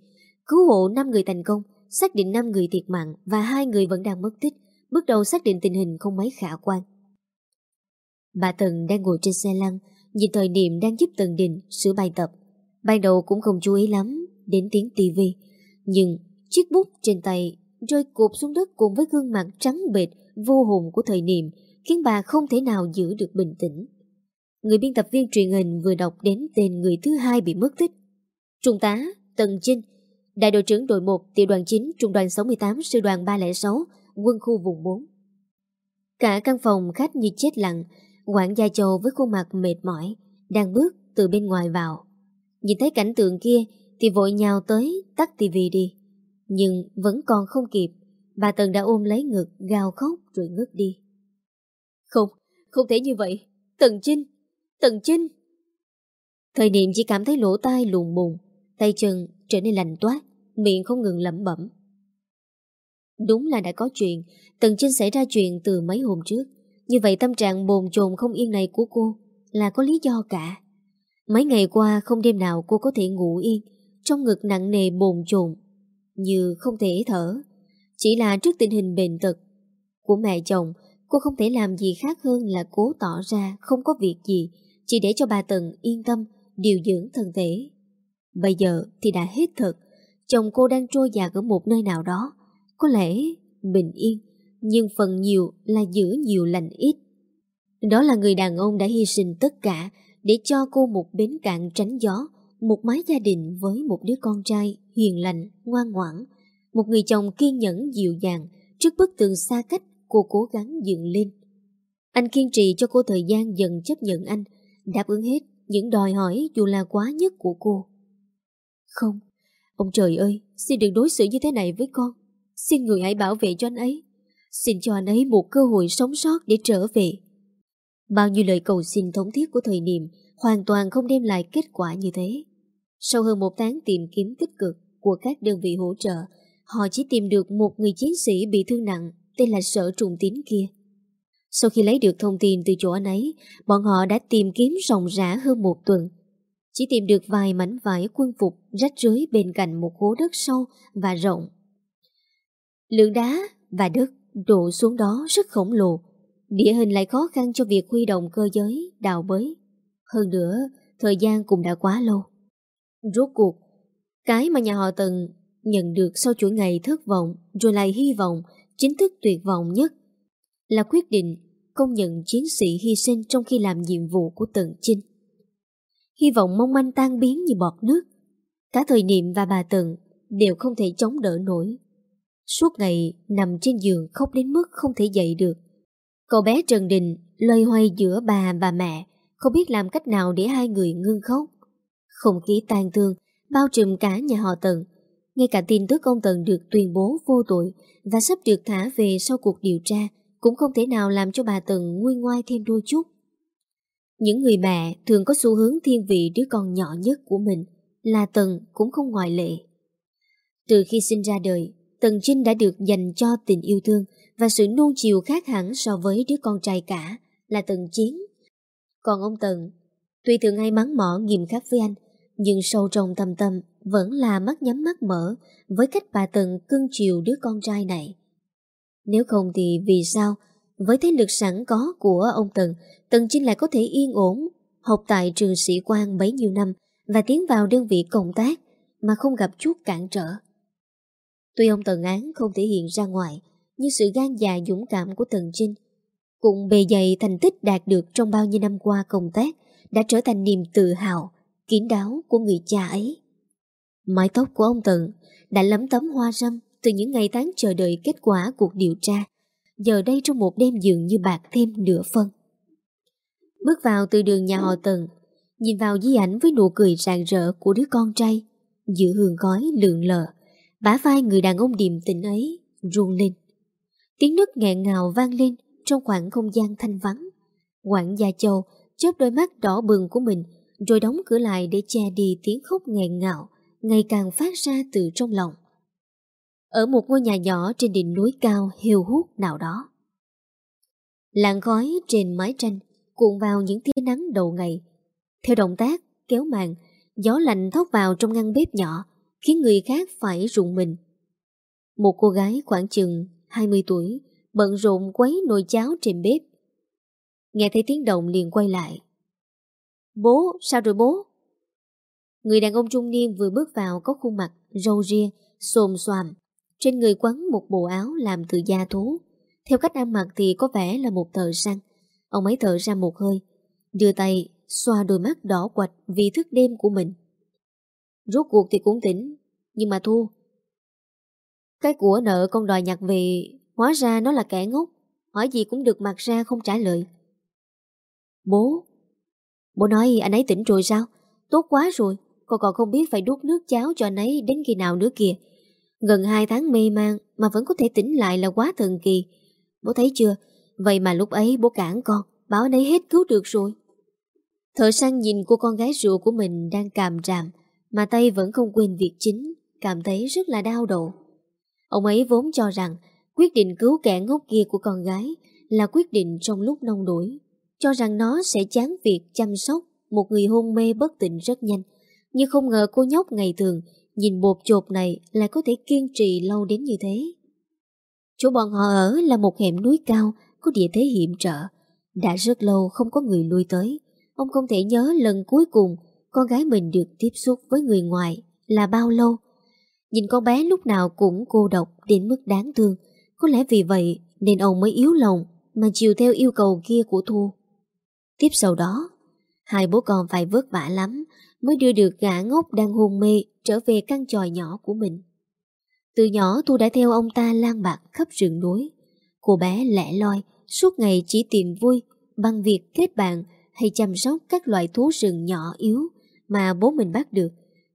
Speaker 1: Cứu hộ 5 người thành công, xác định 5 người thiệt mạng và hai người vẫn đang mất tích, bước đầu xác định tình hình không mấy khả quan. Bà Tần đang ngồi trên xe lăn, nhìn thời điểm đang giúp Tần Đình sửa bài tập. Ban đầu cũng không chú ý lắm đến tiếng tivi, nhưng chiếc bút trên tay rơi cụp xuống đất cùng với gương mặt trắng bệt, vô hồn của thời niệm, khiến bà không thể nào giữ được bình tĩnh. Người biên tập viên truyền hình vừa đọc đến tên người thứ hai bị mất tích. Trung tá Tần Chinh, đại đội trưởng đội 1, tiểu đoàn 9, trung đoàn 68, sư đoàn 306, quân khu vùng 4. Cả căn phòng khách như chết lặng, Quản gia Châu với khuôn mặt mệt mỏi, đang bước từ bên ngoài vào. Nhìn thấy cảnh tượng kia thì vội nhào tới tắt tivi đi. Nhưng vẫn còn không kịp, bà Tần đã ôm lấy ngực, gào khóc rồi ngất đi. Không, không thể như vậy. Tần Trinh, Tần Trinh. Thời niệm chỉ cảm thấy lỗ tai lùn mùn, tay chân trở nên lạnh toát, miệng không ngừng lẩm bẩm. Đúng là đã có chuyện, Tần Trinh xảy ra chuyện từ mấy hôm trước. Như vậy tâm trạng bồn chồn không yên này của cô là có lý do cả. Mấy ngày qua không đêm nào cô có thể ngủ yên, trong ngực nặng nề bồn chồn, như không thể thở. Chỉ là trước tình hình bệnh tật của mẹ chồng, cô không thể làm gì khác hơn là cố tỏ ra không có việc gì, chỉ để cho bà Tần yên tâm, điều dưỡng thân thể. Bây giờ thì đã hết thật, chồng cô đang trôi dạt ở một nơi nào đó, có lẽ bình yên, nhưng phần nhiều là giữ nhiều lành ít. Đó là người đàn ông đã hy sinh tất cả để cho cô một bến cạn tránh gió, một mái gia đình với một đứa con trai hiền lành, ngoan ngoãn, một người chồng kiên nhẫn dịu dàng trước bức tường xa cách cô cố gắng dựng lên. Anh kiên trì cho cô thời gian dần chấp nhận anh, đáp ứng hết những đòi hỏi dù là quá nhất của cô. Không, ông trời ơi, xin đừng đối xử như thế này với con. Xin người hãy bảo vệ cho anh ấy. Xin cho anh ấy một cơ hội sống sót để trở về. Bao nhiêu lời cầu xin thống thiết của thời niệm hoàn toàn không đem lại kết quả như thế. Sau hơn một tháng tìm kiếm tích cực của các đơn vị hỗ trợ, họ chỉ tìm được một người chiến sĩ bị thương nặng tên là Sở Trùng Tín kia. Sau khi lấy được thông tin từ chỗ anh ấy, bọn họ đã tìm kiếm ròng rã hơn một tuần. Chỉ tìm được vài mảnh vải quân phục rách rưới bên cạnh một hố đất sâu và rộng. Lượng đá và đất đổ xuống đó rất khổng lồ. Địa hình lại khó khăn cho việc huy động cơ giới, đào bới. Hơn nữa, thời gian cũng đã quá lâu. Rốt cuộc, cái mà nhà họ Tần nhận được sau chuỗi ngày thất vọng rồi lại hy vọng chính thức tuyệt vọng nhất là quyết định công nhận chiến sĩ hy sinh trong khi làm nhiệm vụ của Tần Chinh. Hy vọng mong manh tan biến như bọt nước. Cả thời niệm và bà Tần đều không thể chống đỡ nổi. Suốt ngày nằm trên giường khóc đến mức không thể dậy được. Cậu bé Trần Đình loay hoay giữa bà và mẹ, không biết làm cách nào để hai người ngưng khóc. Không khí tàn thương, bao trùm cả nhà họ Tần. Ngay cả tin tức ông Tần được tuyên bố vô tội và sắp được thả về sau cuộc điều tra cũng không thể nào làm cho bà Tần nguôi ngoai thêm đôi chút. Những người mẹ thường có xu hướng thiên vị đứa con nhỏ nhất của mình là Tần cũng không ngoại lệ. Từ khi sinh ra đời, Tần Trinh đã được dành cho tình yêu thương và sự nuông chiều khác hẳn so với đứa con trai cả là Tần Chiến. Còn ông Tần, tuy thường hay mắng mỏ nghiêm khắc với anh, nhưng sâu trong tâm tâm vẫn là mắt nhắm mắt mở với cách bà Tần cưng chiều đứa con trai này. Nếu không thì vì sao, với thế lực sẵn có của ông Tần, Tần Chinh lại có thể yên ổn, học tại trường sĩ quan bấy nhiêu năm và tiến vào đơn vị công tác mà không gặp chút cản trở. Tuy ông Tần Án không thể hiện ra ngoài, nhưng sự gan dạ dũng cảm của Tần Chinh cùng bề dày thành tích đạt được trong bao nhiêu năm qua công tác đã trở thành niềm tự hào, kín đáo của người cha ấy. Mái tóc của ông Tần đã lấm tấm hoa râm từ những ngày tháng chờ đợi kết quả cuộc điều tra, giờ đây trong một đêm dường như bạc thêm nửa phân. Bước vào từ đường nhà họ Tần, nhìn vào di ảnh với nụ cười rạng rỡ của đứa con trai, giữa hương khói lượn lờ, bả vai người đàn ông điềm tĩnh ấy run lên. Tiếng nước nghẹn ngào vang lên trong khoảng không gian thanh vắng. Quản gia Châu chớp đôi mắt đỏ bừng của mình rồi đóng cửa lại để che đi tiếng khóc nghẹn ngào ngày càng phát ra từ trong lòng. Ở một ngôi nhà nhỏ trên đỉnh núi cao hiu hút nào đó. Làn khói trên mái tranh cuộn vào những tia nắng đầu ngày. Theo động tác, kéo màn, gió lạnh thốc vào trong ngăn bếp nhỏ, khiến người khác phải rụng mình. Một cô gái khoảng chừng 20 tuổi, bận rộn quấy nồi cháo trên bếp. Nghe thấy tiếng động liền quay lại. Bố, sao rồi bố? Người đàn ông trung niên vừa bước vào có khuôn mặt râu ria, xồm xoàm. Trên người quấn một bộ áo làm từ da thú. Theo cách ăn mặc thì có vẻ là một thợ săn. Ông ấy thở ra một hơi, đưa tay xoa đôi mắt đỏ quạch vì thức đêm của mình. Rốt cuộc thì cũng tỉnh, nhưng mà thua Cái của nợ con đòi nhặt về, hóa ra nó là kẻ ngốc, hỏi gì cũng được mặt ra không trả lời. Bố, bố nói anh ấy tỉnh rồi sao? Tốt quá rồi, con còn không biết phải đút nước cháo cho anh ấy đến khi nào nữa kìa. Gần 2 tháng mê man mà vẫn có thể tỉnh lại là quá thần kỳ. Bố thấy chưa? Vậy mà lúc ấy bố cản con, bảo anh ấy hết cứu được rồi. Thợ săn nhìn cô con gái rượu của mình đang càm ràm, mà tay vẫn không quên việc chính, cảm thấy rất là đau đầu. Ông ấy vốn cho rằng quyết định cứu kẻ ngốc kia của con gái là quyết định trong lúc nông đuổi, cho rằng nó sẽ chán việc chăm sóc một người hôn mê bất tỉnh rất nhanh. Nhưng không ngờ cô nhóc ngày thường, nhìn bột chột này lại có thể kiên trì lâu đến như thế. Chỗ bọn họ ở là một hẻm núi cao, có địa thế hiểm trở. Đã rất lâu không có người lui tới. Ông không thể nhớ lần cuối cùng con gái mình được tiếp xúc với người ngoài là bao lâu. Nhìn con bé lúc nào cũng cô độc đến mức đáng thương. Có lẽ vì vậy nên ông mới yếu lòng mà chiều theo yêu cầu kia của Thu. Tiếp sau đó, hai bố con phải vất vả lắm mới đưa được gã ngốc đang hôn mê trở về căn tròi nhỏ của mình. Từ nhỏ Thu đã theo ông ta lang bạc khắp rừng núi. Cô bé lẻ loi, suốt ngày chỉ tìm vui bằng việc kết bạn hay chăm sóc các loại thú rừng nhỏ yếu mà bố mình bắt được.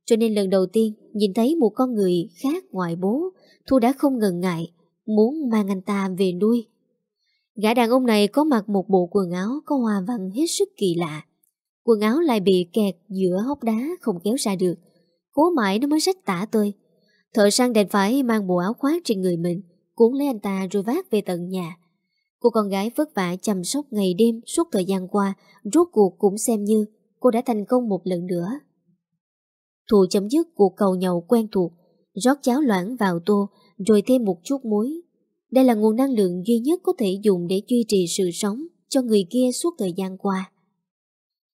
Speaker 1: Cho nên lần đầu tiên nhìn thấy một con người khác ngoài bố, Thu đã không ngần ngại, muốn mang anh ta về nuôi. Gã đàn ông này có mặc một bộ quần áo có hoa văn hết sức kỳ lạ. Quần áo lại bị kẹt giữa hốc đá không kéo ra được. Cố mãi nó mới rách tả tơi. Thợ săn đành phải mang bộ áo khoác trên người mình, cuốn lấy anh ta rồi vác về tận nhà. Cô con gái vất vả chăm sóc ngày đêm suốt thời gian qua, rốt cuộc cũng xem như cô đã thành công một lần nữa. Thù chấm dứt cuộc cầu nhậu quen thuộc, rót cháo loãng vào tô rồi thêm một chút muối. Đây là nguồn năng lượng duy nhất có thể dùng để duy trì sự sống cho người kia suốt thời gian qua.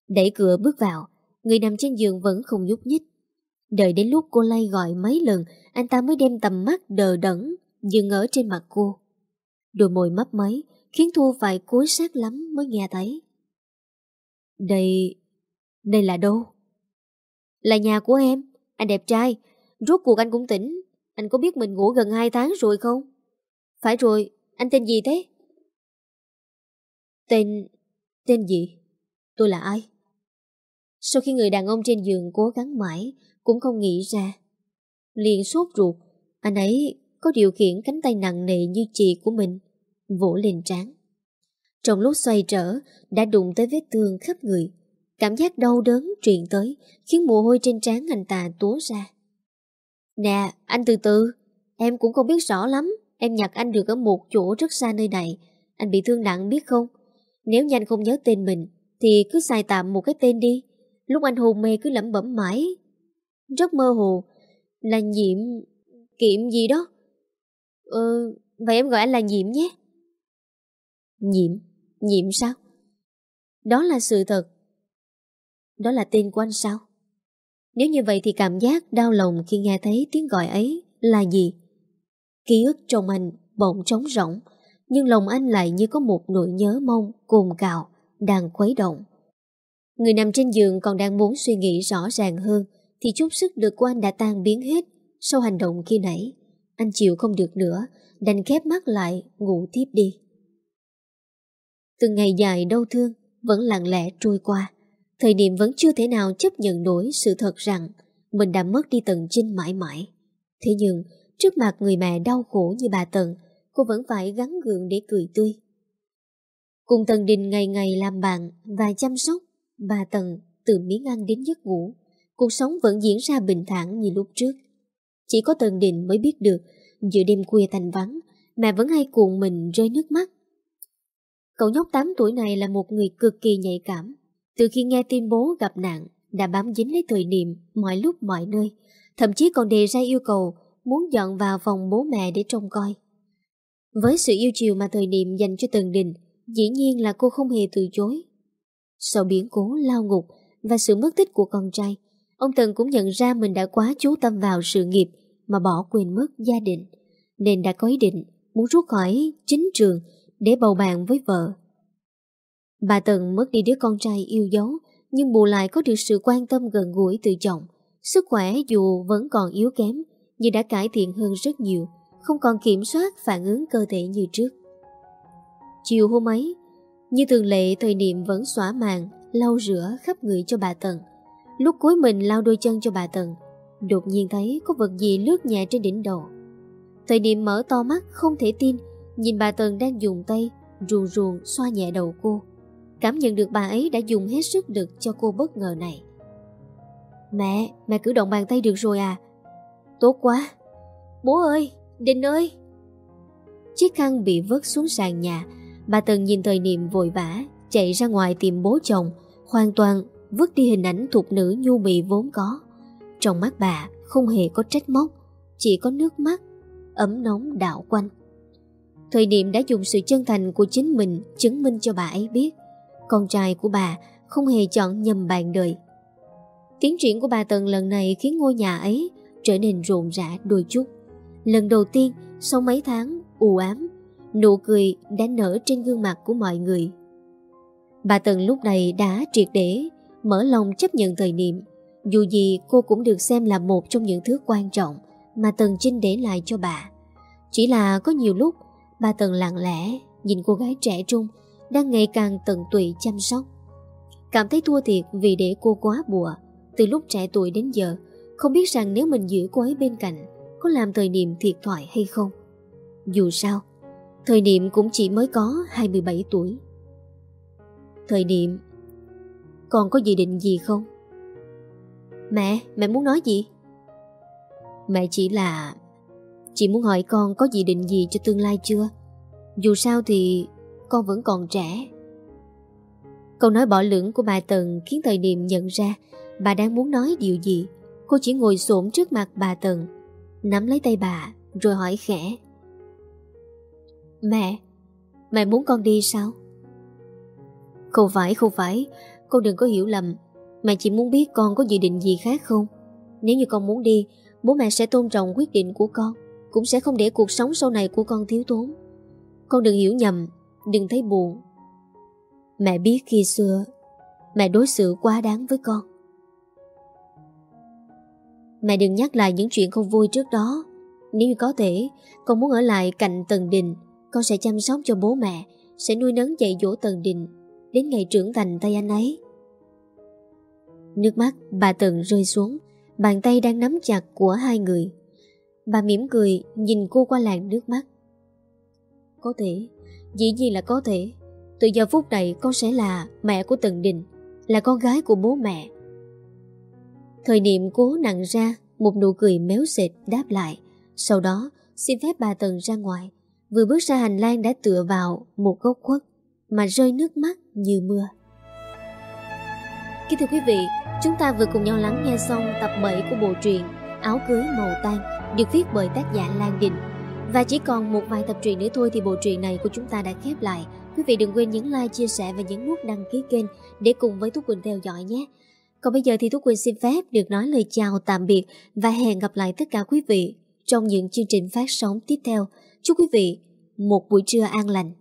Speaker 1: Đẩy cửa bước vào, người nằm trên giường vẫn không nhúc nhích. Đợi đến lúc cô lay gọi mấy lần, anh ta mới đem tầm mắt đờ đẫn, dừng ở trên mặt cô. Đôi môi mấp máy, khiến Thu phải cúi sát lắm mới nghe thấy. Đây... đây là đâu? Là nhà của em, anh đẹp trai, rốt cuộc anh cũng tỉnh, anh có biết mình ngủ gần 2 tháng rồi không? Phải rồi, anh tên gì thế? Tên... tên gì? Tôi là ai? Sau khi người đàn ông trên giường cố gắng mãi Cũng không nghĩ ra Liền sốt ruột Anh ấy có điều khiển cánh tay nặng nề như chị của mình Vỗ lên trán Trong lúc xoay trở Đã đụng tới vết thương khắp người Cảm giác đau đớn truyền tới Khiến mồ hôi trên trán anh ta túa ra Nè anh từ từ Em cũng không biết rõ lắm Em nhặt anh được ở một chỗ rất xa nơi này. Anh bị thương nặng biết không? Nếu nhanh không nhớ tên mình, Thì cứ xài tạm một cái tên đi. Lúc anh hồ mê cứ lẩm bẩm mãi. Rất mơ hồ. Là nhiệm Kiệm gì đó? Ừ Vậy em gọi anh là nhiệm nhé. Nhiệm Nhiệm sao? Đó là sự thật. Đó là tên của anh sao? Nếu như vậy thì cảm giác đau lòng Khi nghe thấy tiếng gọi ấy là gì? Ký ức trong anh bỗng trống rỗng Nhưng lòng anh lại như có một nỗi nhớ mong Cồn cào Đang khuấy động Người nằm trên giường còn đang muốn suy nghĩ rõ ràng hơn thì chút sức lực của anh đã tan biến hết sau hành động khi nãy. Anh chịu không được nữa, đành khép mắt lại, ngủ tiếp đi. Từng ngày dài đau thương vẫn lặng lẽ trôi qua. Thời điểm vẫn chưa thể nào chấp nhận nổi sự thật rằng mình đã mất đi tận Trinh mãi mãi. Thế nhưng, trước mặt người mẹ đau khổ như bà Tần, cô vẫn phải gắn gượng để cười tươi. Cùng Tần Đình ngày ngày làm bạn và chăm sóc, bà Tần từ miếng ăn đến giấc ngủ, cuộc sống vẫn diễn ra bình thản như lúc trước. Chỉ có Tần Đình mới biết được, giữa đêm khuya thành vắng, mẹ vẫn hay cuộn mình rơi nước mắt. Cậu nhóc 8 tuổi này là một người cực kỳ nhạy cảm. Từ khi nghe tin bố gặp nạn, đã bám dính lấy thời niệm mọi lúc mọi nơi, thậm chí còn đề ra yêu cầu muốn dọn vào phòng bố mẹ để trông coi. Với sự yêu chiều mà thời niệm dành cho Tần Đình, dĩ nhiên là cô không hề từ chối. Sau biến cố lao ngục và sự mất tích của con trai, ông Tần cũng nhận ra mình đã quá chú tâm vào sự nghiệp mà bỏ quên mất gia đình, nên đã có ý định muốn rút khỏi chính trường để bầu bạn với vợ. Bà Tần mất đi đứa con trai yêu dấu, nhưng bù lại có được sự quan tâm gần gũi từ chồng. Sức khỏe dù vẫn còn yếu kém, nhưng đã cải thiện hơn rất nhiều, không còn kiểm soát phản ứng cơ thể như trước. Chiều hôm ấy, như thường lệ thời niệm vẫn xóa màn, lau rửa khắp người cho bà Tần. Lúc cuối mình lau đôi chân cho bà Tần, đột nhiên thấy có vật gì lướt nhẹ trên đỉnh đầu. Thời niệm mở to mắt không thể tin, nhìn bà Tần đang dùng tay ruồn ruồn xoa nhẹ đầu cô. Cảm nhận được bà ấy đã dùng hết sức lực cho cô bất ngờ này. Mẹ, mẹ cử động bàn tay được rồi à? Tốt quá. Bố ơi, Đình ơi. Chiếc khăn bị vớt xuống sàn nhà, bà Tần nhìn thời niệm vội vã, chạy ra ngoài tìm bố chồng, hoàn toàn vứt đi hình ảnh thuộc nữ nhu mì vốn có. Trong mắt bà không hề có trách móc, chỉ có nước mắt, ấm nóng đạo quanh. Thời niệm đã dùng sự chân thành của chính mình chứng minh cho bà ấy biết con trai của bà không hề chọn nhầm bạn đời. Tiến triển của bà Tần lần này khiến ngôi nhà ấy trở nên rộn rã đôi chút. Lần đầu tiên sau mấy tháng u ám, nụ cười đã nở trên gương mặt của mọi người. Bà Tần lúc này đã triệt để mở lòng chấp nhận thời niệm. Dù gì cô cũng được xem là một trong những thứ quan trọng mà Tần Trinh để lại cho bà. Chỉ là có nhiều lúc bà Tần lặng lẽ nhìn cô gái trẻ trung đang ngày càng tận tụy chăm sóc. Cảm thấy thua thiệt vì để cô quá bùa. Từ lúc trẻ tuổi đến giờ, không biết rằng nếu mình giữ cô ấy bên cạnh, có làm thời niệm thiệt thoại hay không. Dù sao, thời niệm cũng chỉ mới có 27 tuổi. Thời niệm, còn có dự định gì không? Mẹ, mẹ muốn nói gì? Mẹ chỉ là... Chị muốn hỏi con có dự định gì cho tương lai chưa? Dù sao thì con vẫn còn trẻ. Câu nói bỏ lưỡng của bà Tần khiến thời niệm nhận ra bà đang muốn nói điều gì. Cô chỉ ngồi xổm trước mặt bà Tần, nắm lấy tay bà rồi hỏi khẽ. Mẹ, mẹ muốn con đi sao? Không phải, không phải, con đừng có hiểu lầm. Mẹ chỉ muốn biết con có dự định gì khác không? Nếu như con muốn đi, bố mẹ sẽ tôn trọng quyết định của con, cũng sẽ không để cuộc sống sau này của con thiếu tốn. Con đừng hiểu nhầm, đừng thấy buồn. Mẹ biết khi xưa, mẹ đối xử quá đáng với con. Mẹ đừng nhắc lại những chuyện không vui trước đó. Nếu có thể, con muốn ở lại cạnh Tần Đình, con sẽ chăm sóc cho bố mẹ, sẽ nuôi nấng dạy dỗ Tần Đình, đến ngày trưởng thành tay anh ấy. Nước mắt bà Tần rơi xuống, bàn tay đang nắm chặt của hai người. Bà mỉm cười nhìn cô qua làn nước mắt. Có thể, Dĩ nhiên là có thể Từ giờ phút này con sẽ là mẹ của Tần Đình Là con gái của bố mẹ Thời niệm cố nặng ra Một nụ cười méo xệt đáp lại Sau đó xin phép bà Tần ra ngoài Vừa bước ra hành lang đã tựa vào Một góc khuất Mà rơi nước mắt như mưa Kính thưa quý vị Chúng ta vừa cùng nhau lắng nghe xong tập 7 của bộ truyện Áo cưới màu tan Được viết bởi tác giả Lan Đình và chỉ còn một vài tập truyện nữa thôi thì bộ truyện này của chúng ta đã khép lại. Quý vị đừng quên nhấn like, chia sẻ và nhấn nút đăng ký kênh để cùng với Thúc Quỳnh theo dõi nhé. Còn bây giờ thì Thúc Quỳnh xin phép được nói lời chào tạm biệt và hẹn gặp lại tất cả quý vị trong những chương trình phát sóng tiếp theo. Chúc quý vị một buổi trưa an lành.